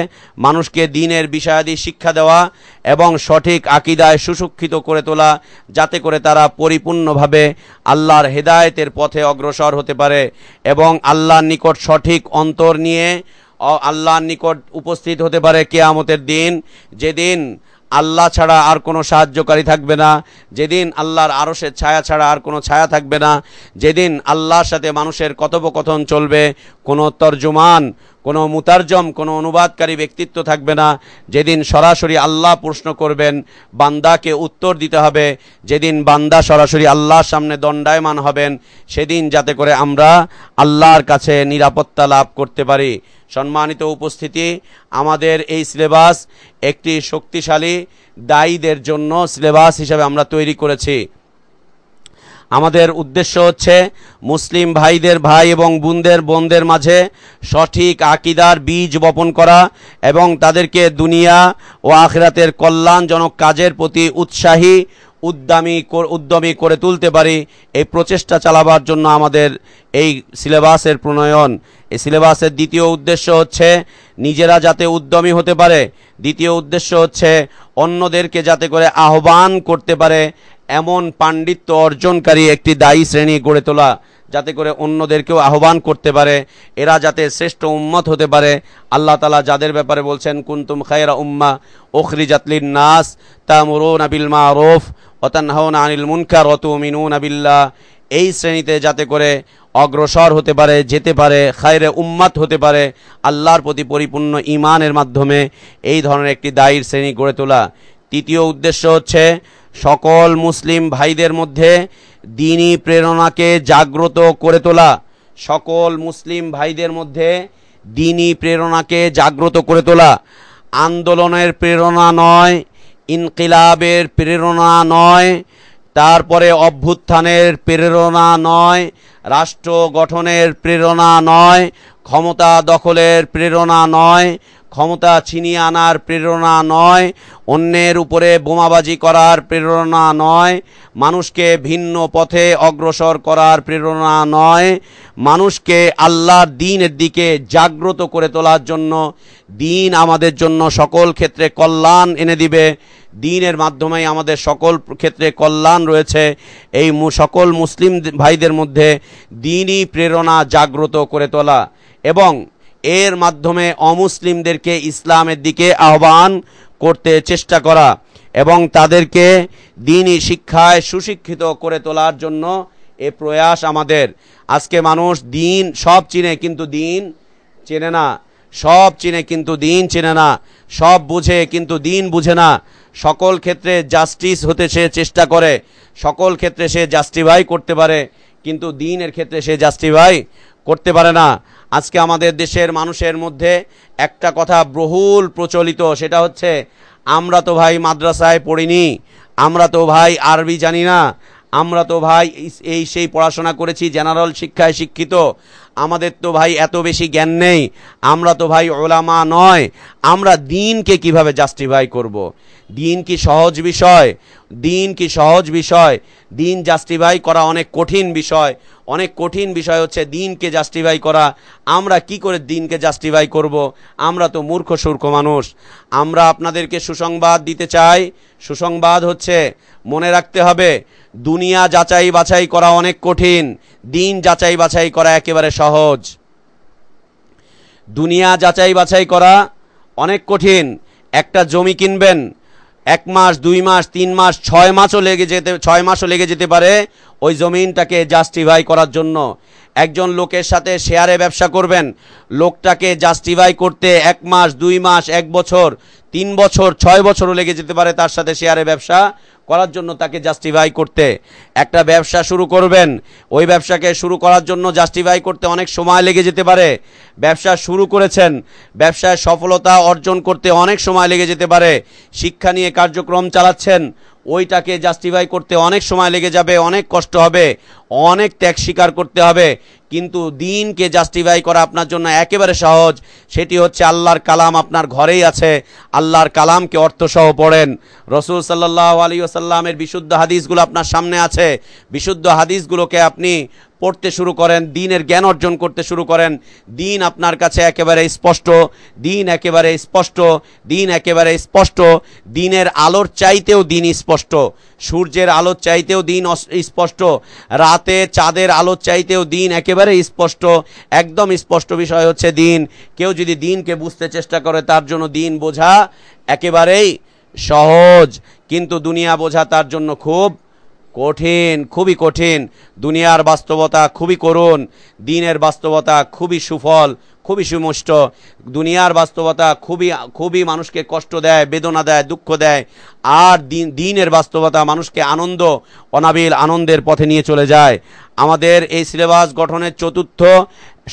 মানুষকে দিনের বিষয়াদি শিক্ষা দেওয়া এবং সঠিক আকিদায় সুশিক্ষিত করে তোলা, যাতে করে তারা পরিপূর্ণভাবে আল্লাহর হেদায়েতের পথে অগ্রসর হতে পারে এবং আল্লাহর নিকট সঠিক অন্তর নিয়ে, আল্লাহর নিকট উপস্থিত হতে পারে কেয়ামতের দিন। যেদিন আল্লাহ ছাড়া আর কোনো সাহায্যকারী থাকবে না। যেদিন আল্লাহর আরসের ছায়া ছাড়া আর কোনো ছায়া থাকবে না। যেদিন আল্লাহর সাথে মানুষের কথোপকথন চলবে, কোনো তর্জমান কোনো মুতারজম, কোনো অনুবাদকারী ব্যক্তিত্ব থাকবে না। যেদিন সরাসরি আল্লাহ প্রশ্ন করবেন, বান্দাকে উত্তর দিতে হবে। যেদিন বান্দা সরাসরি আল্লাহর সামনে দণ্ডায়মান হবেন, সেদিন যাতে করে আমরা আল্লাহর কাছে নিরাপত্তা লাভ করতে পারি। সম্মানিত উপস্থিতি, আমাদের এই সিলেবাস একটি শক্তিশালী, দায়ীদের জন্য সিলেবাস হিসাবে আমরা তৈরি করেছি। আমাদের উদ্দেশ্য হচ্ছে মুসলিম ভাইদের ভাই এবং বোনদের বোনদের মাঝে সঠিক আকিদার বীজ বপন করা এবং তাদেরকে দুনিয়া ও আখরাতের কল্যাণজনক কাজের প্রতি উৎসাহী, উদ্যমী উদ্যমী করে তুলতে পারি এই প্রচেষ্টা চালাবার জন্য আমাদের এই সিলেবাসের প্রণয়ন। এই সিলেবাসের দ্বিতীয় উদ্দেশ্য হচ্ছে নিজেরা যাতে উদ্যমী হতে পারে। দ্বিতীয় উদ্দেশ্য হচ্ছে অন্যদেরকে যাতে করে আহ্বান করতে পারে এমন পাণ্ডিত্য অর্জনকারী একটি দায়ী শ্রেণি গড়ে তোলা, যাতে করে অন্যদেরকেও আহ্বান করতে পারে, এরা যাতে শ্রেষ্ঠ উম্মত হতে পারে। আল্লাহ তালা যাদের ব্যাপারে বলছেন, কুন্তুম খায়রা উম্মা ওখরি জাতলিন নাস তামুরুন আবিল মারুফ ওতানহাউন আনিল মুনকার অতুমিনুন আবিল্লাহ এই শ্রেণীতে যাতে করে অগ্রসর হতে পারে, যেতে পারে, খায়রে উম্মাত হতে পারে, আল্লাহর প্রতি পরিপূর্ণ ইমানের মাধ্যমে এই ধরনের একটি দায়ীর শ্রেণি গড়ে তোলা। তৃতীয় উদ্দেশ্য হচ্ছে সকল মুসলিম ভাইদের মধ্যে দিনই প্রেরণাকে জাগ্রত করে তোলা। সকল মুসলিম ভাইদের মধ্যে দিনই প্রেরণাকে জাগ্রত করে তোলা। আন্দোলনের প্রেরণা নয়, ইনকিলাবের প্রেরণা নয়, তারপরে অভ্যুত্থানের প্রেরণা নয়, রাষ্ট্র গঠনের প্রেরণা নয়, ক্ষমতা দখলের প্রেরণা নয় ক্ষমতা ছিনিয়ে আনার প্রেরণা নয়, অন্যের উপরে বোমাবাজি করার প্রেরণা নয়, মানুষকে ভিন্ন পথে অগ্রসর করার প্রেরণা নয়, মানুষকে আল্লাহর দিনের দিকে জাগ্রত করে তোলার জন্য দিন আমাদের জন্য সকল ক্ষেত্রে কল্যাণ এনে দিবে। দিনের মাধ্যমেই আমাদের সকল ক্ষেত্রে কল্যাণ রয়েছে। এই সকল মুসলিম ভাইদের মধ্যে দিনই প্রেরণা জাগ্রত করে তোলা। এবং এর মাধ্যমে অমুসলিমদেরকে ইসলামের দিকে আহ্বান করতে চেষ্টা করা এবং তাদেরকে দিনই শিক্ষায় সুশিক্ষিত করে তোলার জন্য এ প্রয়াস আমাদের। আজকে মানুষ দিন সব চিনে কিন্তু দিন চেনে না, সব চিনে কিন্তু দিন চেনে না, সব বুঝে কিন্তু দিন বুঝে না। সকল ক্ষেত্রে জাস্টিস হতে সে চেষ্টা করে, সকল ক্ষেত্রে সে জাস্টিফাই করতে পারে, কিন্তু দিনের ক্ষেত্রে সে জাস্টিফাই করতে পারে না। আজকে আমাদের দেশের মানুষের মধ্যে একটা কথা বহুল প্রচলিত, সেটা হচ্ছে, আমরা তো ভাই মাদ্রাসায় পড়িনি, আমরা তো ভাই আরবি জানি না, আমরা তো ভাই এই সেই পড়াশোনা করেছি, জেনারেল শিক্ষায় শিক্ষিত, আমাদের তো ভাই এত বেশি জ্ঞান নেই, আমরা তো ভাই ওলামা নয়, আমরা দিনকে কীভাবে জাস্টিফাই করব। দিন কি সহজ বিষয়? দিন কি সহজ বিষয়? দিন জাস্টিফাই করা অনেক কঠিন বিষয়। অনেক কঠিন বিষয় হচ্ছে দিনকে জাস্টিফাই করা। আমরা কি করে দিনকে জাস্টিফাই করব। আমরা তো মূর্খ, সূর্খ মানুষ। আমরা আপনাদেরকে সুসংবাদ দিতে চাই। সুসংবাদ হচ্ছে মনে রাখতে হবে, দুনিয়া যাচাই বাছাই করা অনেক কঠিন। দিন যাচাই বাছাই করা একেবারে সহজ। দুনিয়া যাচাই বাছাই করা অনেক কঠিন। একটা জমি কিনবেন এক মাস, দুই মাস, তিন মাস, ছয় মাসও লেগে যেতে, ছয় মাসও লেগে যেতে পারে ওই জমিনটাকে জাস্টিফাই করার জন্য। একজন লোকের সাথে শেয়ারে ব্যবসা করবেন, লোকটাকে জাস্টিফাই করতে এক মাস, দুই মাস, এক বছর তিন বছর, ছয় বছরও লেগে যেতে পারে তার সাথে শেয়ারে ব্যবসা করার জন্য তাকে জাস্টিফাই করতে। একটা ব্যবসা শুরু করবেন, ওই ব্যবসাকে শুরু করার জন্য জাস্টিফাই করতে অনেক সময় লেগে যেতে পারে। ব্যবসা শুরু করেছেন, ব্যবসায় সফলতা অর্জন করতে অনেক সময় লেগে যেতে পারে। শিক্ষা নিয়ে কার্যক্রম চালাচ্ছেন, ওইটাকে জাস্টিফাই করতে অনেক সময় লেগে যাবে, অনেক কষ্ট হবে, অনেক ত্যাগ স্বীকার করতে হবে। কিন্তু দিনকে জাস্টিফাই করা আপনার জন্য একেবারে সহজ। সেটি হচ্ছে আল্লাহর কালাম আপনার ঘরেই আছে। আল্লাহর কালামকে অর্থসহ পড়েন। রসুল সাল্লাহ আলী আসাল্লামের বিশুদ্ধ হাদিসগুলো আপনার সামনে আছে। বিশুদ্ধ হাদিসগুলোকে আপনি পড়তে শুরু করেন, দিনের জ্ঞান অর্জন করতে শুরু করেন। দিন আপনার কাছে একেবারে স্পষ্ট, দিন একেবারে স্পষ্ট, দিন একেবারে স্পষ্ট। দিনের আলোর চাইতেও দিন স্পষ্ট, সূর্যের আলোর চাইতেও দিন স্পষ্ট। রাতে চাঁদের আলোর চাইতেও দিন একেবারে স্পষ্ট। একদম স্পষ্ট বিষয় হচ্ছে দিন। কেউ যদি দিনকে বুঝতে চেষ্টা করে, তার জন্য দিন বোঝা একেবারেই সহজ। কিন্তু দুনিয়া বোঝা তার জন্য খুব কঠিন খুবই কঠিন। দুনিয়ার বাস্তবতা খুবই করুণ দিনের বাস্তবতা খুবই সুফল খুবই সুমিষ্ট। দুনিয়ার বাস্তবতা খুবই খুবই মানুষকে কষ্ট দেয়, বেদনা দেয়, দুঃখ দেয়। আর দিন, দিনের বাস্তবতা মানুষকে আনন্দ, অনাবিল আনন্দের পথে নিয়ে চলে যায়। আমাদের এই সিলেবাস গঠনের চতুর্থ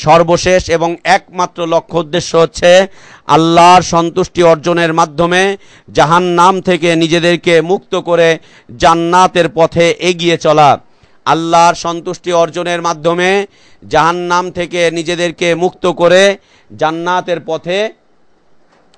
সর্বশেষ এবং একমাত্র লক্ষ্য উদ্দেশ্য হচ্ছে আল্লাহর সন্তুষ্টি অর্জনের মাধ্যমে জাহান নাম থেকে নিজেদেরকে মুক্ত করে জান্নাতের পথে এগিয়ে চলা। আল্লাহর সন্তুষ্টি অর্জনের মাধ্যমে জাহান নাম থেকে নিজেদেরকে মুক্ত করে জান্নাতের পথে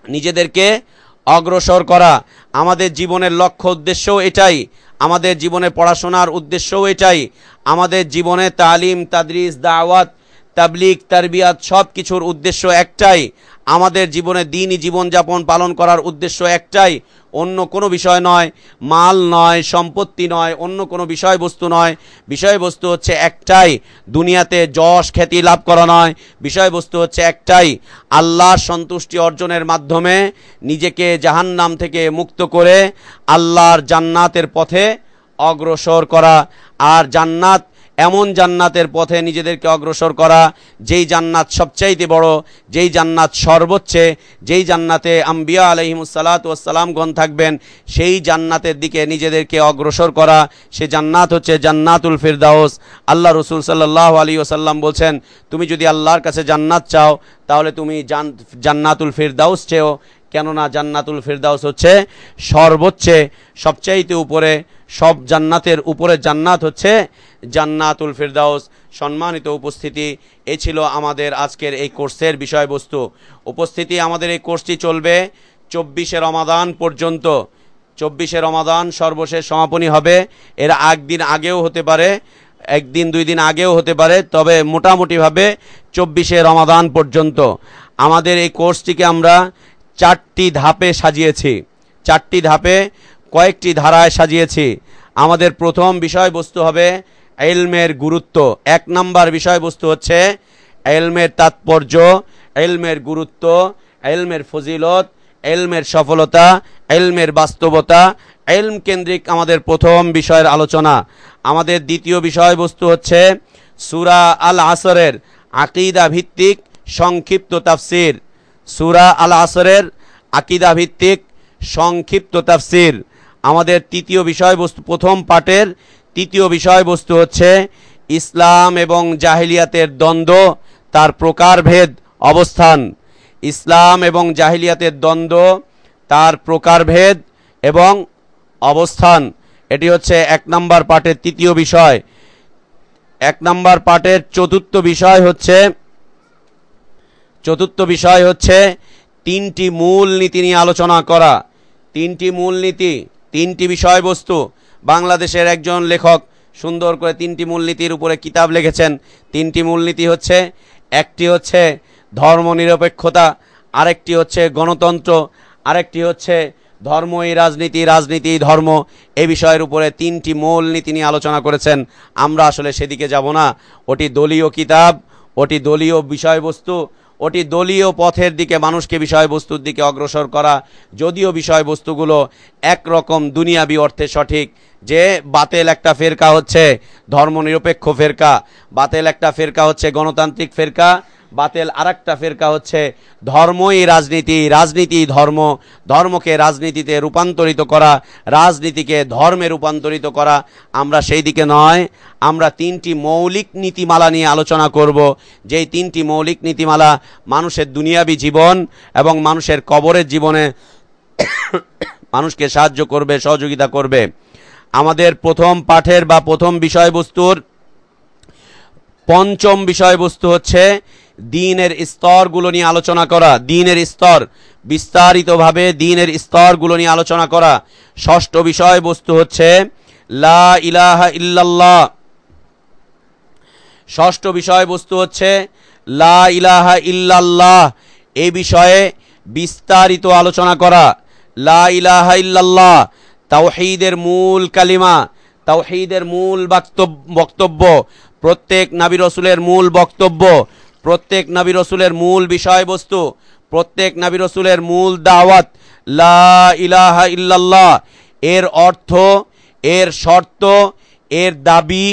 নিজেদেরকে অগ্রসর করা। আমাদের জীবনের লক্ষ্য উদ্দেশ্যও এটাই। আমাদের জীবনে পড়াশোনার উদ্দেশ্যও এটাই। আমাদের জীবনে তালিম, তাদরিস, দাওয়াত তাবলিক তারবিয়াত সব কিছুর উদ্দেশ্য একটাই। আমাদের জীবনে দিনই জীবনযাপন পালন করার উদ্দেশ্য একটাই, অন্য কোনো বিষয় নয়, মাল নয়, সম্পত্তি নয়, অন্য কোনো বিষয়বস্তু নয়। বিষয়বস্তু হচ্ছে একটাই, দুনিয়াতে যশ খ্যাতি লাভ করা নয়। বিষয়বস্তু হচ্ছে একটাই, আল্লাহর সন্তুষ্টি অর্জনের মাধ্যমে নিজেকে জাহান্নাম থেকে মুক্ত করে আল্লাহর জান্নাতের পথে অগ্রসর করা। আর জান্নাত এমন জান্নাতের পথে নিজেদেরকে অগ্রসর করা, যেই জান্নাত সবচাইতে বড়, যেই জান্নাত সর্বোচ্চে, যেই জান্নাতে আম্বিয়া আলহিমুসালাত ওসালামগণ থাকবেন, সেই জান্নাতের দিকে নিজেদেরকে অগ্রসর করা, সে জান্নাত হচ্ছে জান্নাতুল ফিরদাউস। আল্লাহ রসুল সাল্লাহ আলী ওসাল্লাম বলছেন, তুমি যদি আল্লাহর কাছে জান্নাত চাও, তাহলে তুমি জান্নাতুল ফিরদাউস চেও। কেননা জান্নাতুল ফিরদাউস হচ্ছে সর্বোচ্চে, সবচাইতে উপরে, সব জান্নাতের উপরে জান্নাত হচ্ছে জান্নাতুল ফিরদাউস। সম্মানিত উপস্থিতি, এ ছিল আমাদের আজকের এই কোর্সের বিষয়বস্তু। উপস্থিতি, আমাদের এই কোর্সটি চলবে চব্বিশে রমাদান পর্যন্ত। চব্বিশে রমাদান সর্বশেষ সমাপনী হবে। এর একদিন আগেও হতে পারে, একদিন, দুই দিন আগেও হতে পারে, তবে মোটামুটিভাবে চব্বিশে রমাদান পর্যন্ত। আমাদের এই কোর্সটিকে আমরা চারটি ধাপে সাজিয়েছি। চারটি ধাপে কয়েকটি ধারায় সাজিয়েছি। আমাদের প্রথম বিষয়বস্তু হবে এলমের গুরুত্ব। এক নাম্বার বিষয়বস্তু হচ্ছে এলমের তাৎপর্য, এলমের গুরুত্ব, এলমের ফজিলত, এলমের সফলতা, এলমের বাস্তবতা। এলম কেন্দ্রিক আমাদের প্রথম বিষয়ের আলোচনা। আমাদের দ্বিতীয় বিষয়বস্তু হচ্ছে সুরা আল আসরের আকিদা ভিত্তিক সংক্ষিপ্ত তাফসির। সুরা আল আসরের আকিদা ভিত্তিক সংক্ষিপ্ত তাফসির। আমাদের তৃতীয় বিষয়বস্তু প্রথম পাঠের তৃতীয় বিষয়বস্তু হচ্ছে ইসলাম এবং জাহিলিয়াতের দ্বন্দ্ব, তার প্রকারভেদ, অবস্থান। ইসলাম এবং জাহিলিয়াতের দ্বন্দ্ব, তার প্রকারভেদ এবং অবস্থান। এটি হচ্ছে এক নম্বর পাঠের তৃতীয় বিষয়। এক নম্বর পাঠের চতুর্থ বিষয় হচ্ছে, চতুর্থ বিষয় হচ্ছে তিনটি মূল নীতি নিয়ে আলোচনা করা। তিনটি মূল নীতি তিনটি বিষয়বস্তু। বাংলাদেশের একজন লেখক সুন্দর করে তিনটি মূলনীতির উপরে কিতাব লিখেছেন। তিনটি মূলনীতি হচ্ছে, একটি হচ্ছে ধর্মনিরপেক্ষতা, আরেকটি হচ্ছে গণতন্ত্র, আরেকটি হচ্ছে ধর্মই রাজনীতি রাজনীতি ধর্ম। এ বিষয়ের উপরে তিনটি মূল নীতি নিয়ে আলোচনা করেছেন। আমরা আসলে সেদিকে যাব না। ওটি দলীয় কিতাব, ওটি দলীয় বিষয়বস্তু ওটি দলীয় পথের দিকে, মানুষকে বিষয়বস্তুর দিকে অগ্রসর করা। যদিও বিষয়বস্তুগুলো একরকম দুনিয়াবি অর্থে সঠিক, যে বাতেল একটা ফেরকা হচ্ছে ধর্মনিরপেক্ষ ফেরকা, বাতেল একটা ফেরকা হচ্ছে গণতান্ত্রিক ফেরকা বাতেল আর একটা ফেরকা হচ্ছে ধর্মই রাজনীতি রাজনীতি ধর্ম, ধর্মকে রাজনীতিতে রূপান্তরিত করা, রাজনীতিকে ধর্মে রূপান্তরিত করা। আমরা সেই দিকে নয়, আমরা তিনটি মৌলিক নীতিমালা নিয়ে আলোচনা করব। যেই তিনটি মৌলিক নীতিমালা মানুষের দুনিয়াবি জীবন এবং মানুষের কবরের জীবনে মানুষকে সাহায্য করবে, সহযোগিতা করবে। আমাদের প্রথম পাঠের বা প্রথম বিষয়বস্তুর পঞ্চম বিষয়বস্তু হচ্ছে দিনের স্তরগুলো নিয়ে আলোচনা করা, দিনের স্তর, বিস্তারিতভাবে দিনের স্তরগুলো নিয়ে আলোচনা করা। ষষ্ঠ বিষয়বস্তু হচ্ছে, লা ইলাহা ইল্লাল্লাহ। ষষ্ঠ বিষয়বস্তু হচ্ছে, লা ইলাহা ইল্লাল্লাহ। এই বিষয়ে বিস্তারিত আলোচনা করা। লা ইলাহা ইল্লাল্লাহ। তাওহিদের মূল কালিমা, তাওহিদের মূল বক্তব্য। প্রত্যেক নাবি রসুলের মূল বক্তব্য প্রত্যেক নাবি রসুলের মূল বিষয়বস্তু, প্রত্যেক নাবি রসুলের মূল দাওয়াত, লা ইলাহা ইল্লাল্লাহ। এর অর্থ, এর শর্ত, এর দাবি,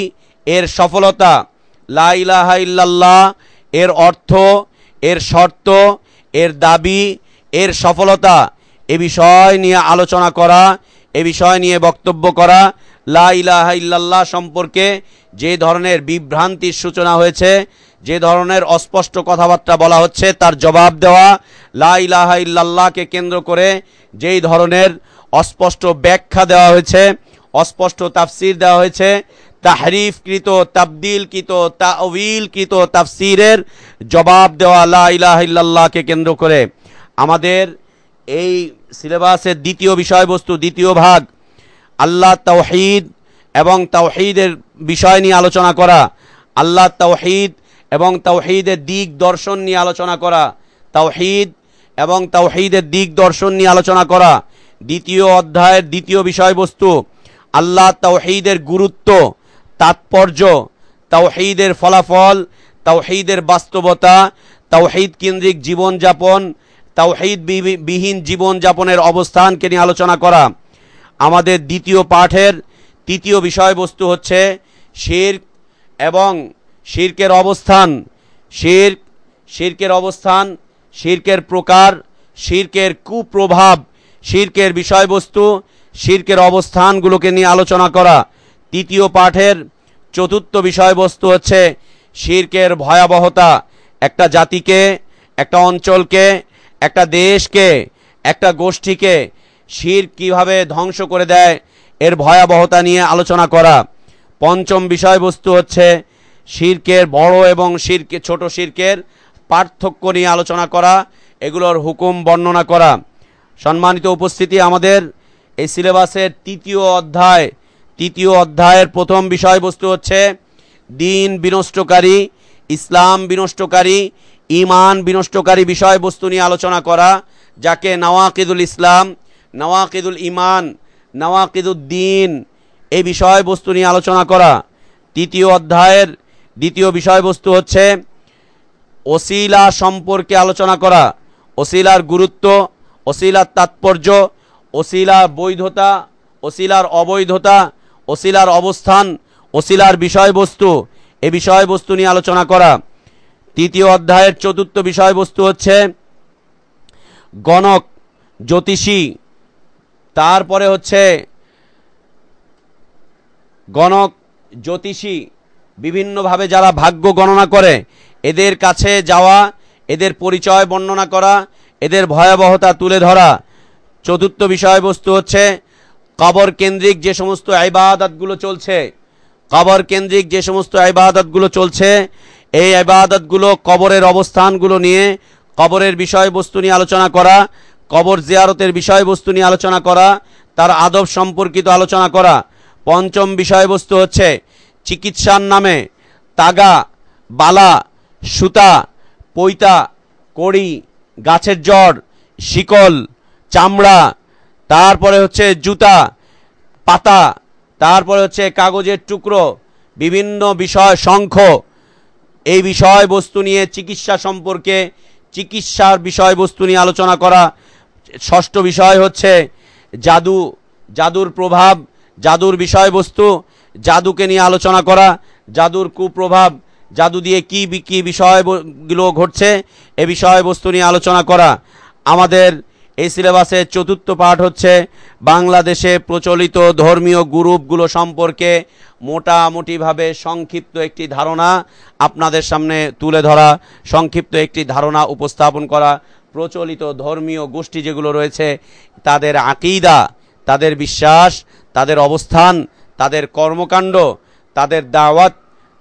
এর সফলতা। লা ইলাহা ইল্লাল্লাহ, এর অর্থ, এর শর্ত, এর দাবি, এর সফলতা। এ বিষয় নিয়ে আলোচনা করা, এ বিষয় নিয়ে বক্তব্য করা, লা ইলাহা ইল্লাল্লাহ সম্পর্কে যে ধরনের বিভ্রান্তির সূচনা হয়েছে যে ধরনের অস্পষ্ট কথাবার্তা বলা হচ্ছে, তার জবাব দেওয়া, লা ইলাহা ইল্লাল্লাহকে কেন্দ্র করে যেই ধরনের অস্পষ্ট ব্যাখ্যা দেওয়া হয়েছে, অস্পষ্ট তাফসির দেওয়া হয়েছে, তাহরিফকৃত, তাবদিলকৃত তাউইলকৃত তাফসিরের জবাব দেওয়া লা ইলাহা ইল্লাল্লাহকে কেন্দ্র করে। আমাদের এই সিলেবাসের দ্বিতীয় বিষয়বস্তু, দ্বিতীয় ভাগ, আল্লাহ তাওহিদ এবং তাওহিদের বিষয় নিয়ে আলোচনা করা। আল্লাহ তাওহিদ এবং তাওহিদের দিক দর্শন নিয়ে আলোচনা করা। তাওহিদ এবং তাওহিদের দিক দর্শন নিয়ে আলোচনা করা। দ্বিতীয় অধ্যায়ের দ্বিতীয় বিষয়বস্তু, আল্লাহ তাওহিদের গুরুত্ব, তাৎপর্য, তাওহিদের ফলাফল, তাওহিদের বাস্তবতা, তাওহিদ কেন্দ্রিক জীবনযাপন, তাওহিদ বিহীন জীবনযাপনের অবস্থানকে নিয়ে আলোচনা করা। আমাদের দ্বিতীয় পাঠের তৃতীয় বিষয়বস্তু হচ্ছে শির এবং শির্কের অবস্থান, শির, শির্কের অবস্থান, শির্কের প্রকার, শির্কের কুপ্রভাব, শির্কের বিষয়বস্তু, শির্কের অবস্থানগুলোকে নিয়ে আলোচনা করা। তৃতীয় পাঠের চতুর্থ বিষয়বস্তু হচ্ছে শির্কের ভয়াবহতা। একটা জাতিকে, একটা অঞ্চলকে, একটা দেশকে, একটা গোষ্ঠীকে শির কীভাবে ধ্বংস করে দেয়, এর ভয়াবহতা নিয়ে আলোচনা করা। পঞ্চম বিষয়বস্তু হচ্ছে শির্কের বড় এবং শিরকে ছোট শির্কের পার্থক্য নিয়ে আলোচনা করা, এগুলোর হুকুম বর্ণনা করা। সম্মানিত উপস্থিতি, আমাদের এই সিলেবাসের তৃতীয় অধ্যায়, তৃতীয় অধ্যায়ের প্রথম বিষয়বস্তু হচ্ছে দিন বিনষ্টকারী, ইসলাম বিনষ্টকারী ইমান বিনষ্টকারী বিষয়বস্তু নিয়ে আলোচনা করা, যাকে নওয়াকিদুল ইসলাম, নওয়াকিদুল ইমান নওয়াকিদুদ্দিন এই বিষয়বস্তু নিয়ে আলোচনা করা। তৃতীয় অধ্যায়ের দ্বিতীয় বিষয়বস্তু হচ্ছে ওসিলা সম্পর্কে আলোচনা করা, ওসিলার গুরুত্ব, ওসিলার তাৎপর্য, ওসিলার বৈধতা, ওসিলার অবৈধতা, ওসিলার অবস্থান, ওসিলার বিষয়বস্তু, এ বিষয়বস্তু নিয়ে আলোচনা করা। তৃতীয় অধ্যায়ের চতুর্থ বিষয়বস্তু হচ্ছে গণক, জ্যোতিষী, তারপরে হচ্ছে গণক, জ্যোতিষী বিভিন্নভাবে যারা ভাগ্য গণনা করে, এদের কাছে যাওয়া, এদের পরিচয় বর্ণনা করা, এদের ভয়াবহতা তুলে ধরা। চতুর্থ বিষয়বস্তু হচ্ছে কবর কেন্দ্রিক যে সমস্ত আইবাদতগুলো চলছে, কবর কেন্দ্রিক যে সমস্ত আইবাদতগুলো চলছে, এই আইবাদতগুলো কবরের অবস্থানগুলো নিয়ে কবরের বিষয়বস্তু নিয়ে আলোচনা করা, কবর জিয়ারতের বিষয়বস্তু নিয়ে আলোচনা করা, তার আদব সম্পর্কিত আলোচনা করা। পঞ্চম বিষয়বস্তু হচ্ছে চিকিৎসার নামে তাগা, বালা, সুতা, পৈতা, কড়ি, গাছের জড় শিকল, চামড়া, তারপরে হচ্ছে জুতা, পাতা, তারপরে হচ্ছে কাগজের টুকরো, বিভিন্ন বিষয়, শঙ্খ, এই বিষয়বস্তু নিয়ে চিকিৎসা সম্পর্কে চিকিৎসার বিষয়বস্তু নিয়ে আলোচনা করা। ষষ্ঠ বিষয় হচ্ছে জাদু, জাদুর প্রভাব, জাদুর বিষয়বস্তু জাদুকে নিয়ে আলোচনা করা, জাদুর কুপ্রভাব, জাদু দিয়ে কি কী বিষয়গুলো ঘটছে, এ বিষয়বস্তু নিয়ে আলোচনা করা। আমাদের এই সিলেবাসের চতুর্থ পাঠ হচ্ছে, বাংলাদেশে প্রচলিত ধর্মীয় গ্রুপগুলো সম্পর্কে মোটামুটিভাবে সংক্ষিপ্ত একটি ধারণা আপনাদের সামনে তুলে ধরা, সংক্ষিপ্ত একটি ধারণা উপস্থাপন করা, প্রচলিত ধর্মীয় গোষ্ঠী যেগুলো রয়েছে, তাদের আকিদা, তাদের বিশ্বাস, তাদের অবস্থান তাদের কর্মকাণ্ড, তাদের দাওয়াত,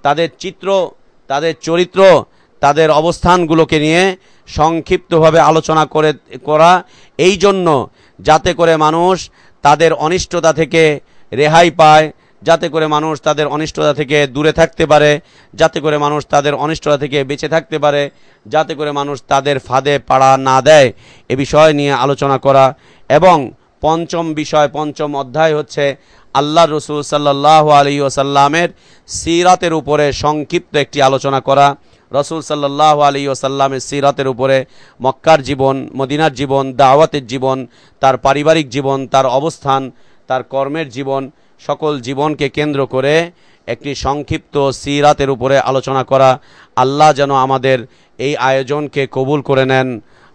তাদের চিত্র, তাদের চরিত্র, তাদের অবস্থানগুলোকে নিয়ে সংক্ষিপ্তভাবে আলোচনা করে, করা। এই জন্য যাতে করে মানুষ তাদের অনিষ্টতা থেকে রেহাই পায়, যাতে করে মানুষ তাদের অনিষ্টতা থেকে দূরে থাকতে পারে, যাতে করে মানুষ তাদের অনিষ্টতা থেকে বেঁচে থাকতে পারে, যাতে করে মানুষ তাদের ফাঁদে পাড়া না দেয়। এ বিষয় নিয়ে আলোচনা করা। এবং পঞ্চম বিষয়, পঞ্চম অধ্যায় হচ্ছে আল্লাহ রসুল সাল্লাহ আলী ওসাল্লামের সিরাতের উপরে সংক্ষিপ্ত একটি আলোচনা করা। রসুল সাল্লাহ আলী ওসাল্লামের সিরাতের উপরে মক্কার জীবন, মদিনার জীবন, দাওয়াতের জীবন, তার পারিবারিক জীবন, তার অবস্থান, তার কর্মের জীবন, সকল জীবনকে কেন্দ্র করে একটি সংক্ষিপ্ত সিরাতের উপরে আলোচনা করা। আল্লাহ যেন আমাদের এই আয়োজনকে কবুল করে নেন।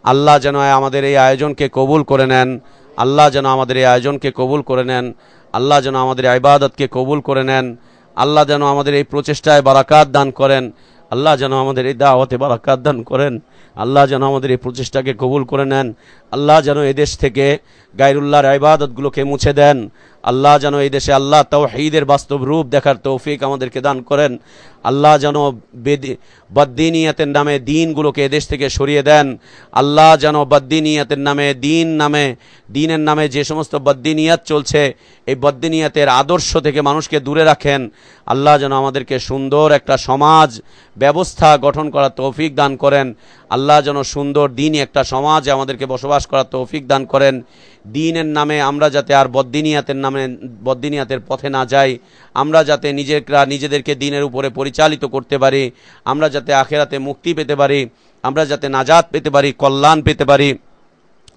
আল্লাহ যেন আমাদের এই আয়োজনকে কবুল করে নেন। আল্লাহ যেন আমাদের এই আয়োজনকে কবুল করে নেন। আল্লাহ যেন আমাদের আইবাদতকে কবুল করে নেন। আল্লাহ যেন আমাদের এই প্রচেষ্টায় বারাকাত দান করেন। আল্লাহ যেন আমাদের এই দাওয়াতে বারাকাত দান করেন। আল্লাহ যেন আমাদের এই প্রচেষ্টাকে কবুল করে নেন। আল্লাহ যেন এদেশ থেকে গাইরুল্লাহর আইবাদতগুলোকে মুছে দেন। আল্লাহ যেন এই দেশে আল্লাহ তাও ঈদের বাস্তব রূপ দেখার তৌফিক আমাদেরকে দান করেন। আল্লাহ যেন বেদি বদ্দিনিয়াতের নামে দিনগুলোকে এদেশ থেকে সরিয়ে দেন। আল্লাহ যেন বদ্দিনিয়াতের নামে দিন নামে, দিনের নামে যে সমস্ত বদ্দিনিয়াত চলছে, এই বদ্দিনিয়াতের আদর্শ থেকে মানুষকে দূরে রাখেন। আল্লাহ যেন আমাদেরকে সুন্দর একটা সমাজ ব্যবস্থা গঠন করার তৌফিক দান করেন। আল্লাহ যেন সুন্দর দিনই একটা সমাজে আমাদেরকে বসবাস করার তৌফিক দান করেন। দিনের নামে আমরা যাতে আর বদ্দিনিয়াতের নামে, বদ্দিনিয়াতের পথে না যাই, আমরা যাতে নিজেরা, নিজেদেরকে দিনের উপরে পরিচালিত করতে পারি, আমরা যাতে আখেরাতে মুক্তি পেতে পারি, আমরা যাতে নাজাত পেতে পারি, কল্যাণ পেতে পারি,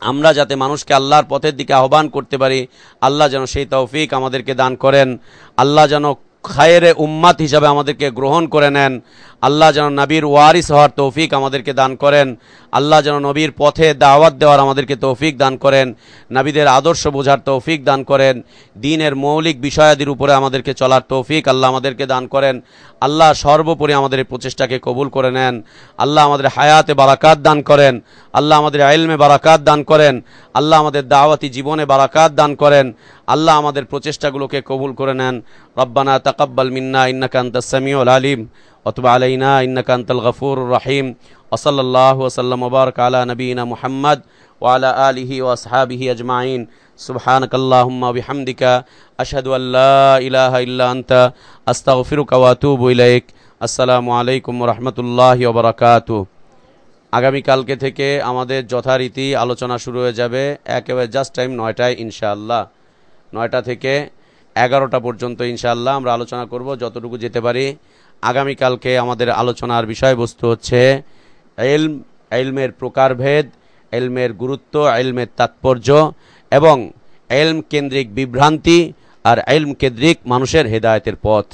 আমরা যাতে মানুষকে আল্লাহর পথের দিকে আহ্বান করতে পারি, আল্লাহ যেন সেই তৌফিক আমাদেরকে দান করেন। আল্লাহ যেন খায়েরে উম্মাত হিসাবে আমাদেরকে গ্রহণ করে নেন। আল্লাহ যেন নবীর ওয়ারিস হওয়ার তৌফিক আমাদেরকে দান করেন। আল্লাহ যেন নবীর পথে দাওয়াত দেওয়ার আমাদেরকে তৌফিক দান করেন। নাবিদের আদর্শ বোঝার তৌফিক দান করেন। দিনের মৌলিক বিষয়াদির উপরে আমাদেরকে চলার তৌফিক আল্লাহ আমাদেরকে দান করেন। আল্লাহ সর্বোপরি আমাদের এই প্রচেষ্টাকে কবুল করে নেন। আল্লাহ আমাদের হায়াতে বারাকাত দান করেন। আল্লাহ আমাদের আইলমে বারাকাত দান করেন। আল্লাহ আমাদের দাওয়াতি জীবনে বারাকাত দান করেন। আল্লাহ আমাদের প্রচেষ্টাগুলোকে কবুল করে নেন। রব্বানা তাকাব্বাল মিন্না, ইন্নাকা আনতাস সামিউল আলিম। অথবা আলাইনা, ইন্নাকা আনতাল গফুর রহিম। ওসল্লাহ ওসাল্লাম মুবারক আলা নবীনা মুহাম্মদ ওয়ালা আলিহি ওয়াসহাবিহি আজমাইন। সুবহানাক আল্লাহুম্মা বিহামদিকা, আশহাদু আল্লা ইলাহা ইল্লা আনতা, আস্তাগফিরুকা ওয়া আতুবু ইলাইক। আসসালামু আলাইকুম রাহমাতুল্লাহি ওয়া বারাকাতুহু আগামীকালকে থেকে আমাদের যথারীতি আলোচনা শুরু হয়ে যাবে। একেবারে জাস্ট টাইম নয়টায়, ইনশাআল্লাহ। নয়টা থেকে এগারোটা পর্যন্ত ইনশাল্লাহ আমরা আলোচনা করব, যতটুকু যেতে পারি। আগামীকালকে আমাদের আলোচনার বিষয়বস্তু হচ্ছে এলম, এলমের প্রকারভেদ, এলমের গুরুত্ব, এলমের তাৎপর্য এবং এলম কেন্দ্রিক বিভ্রান্তি আর এলম কেন্দ্রিক মানুষের হেদায়তের পথ।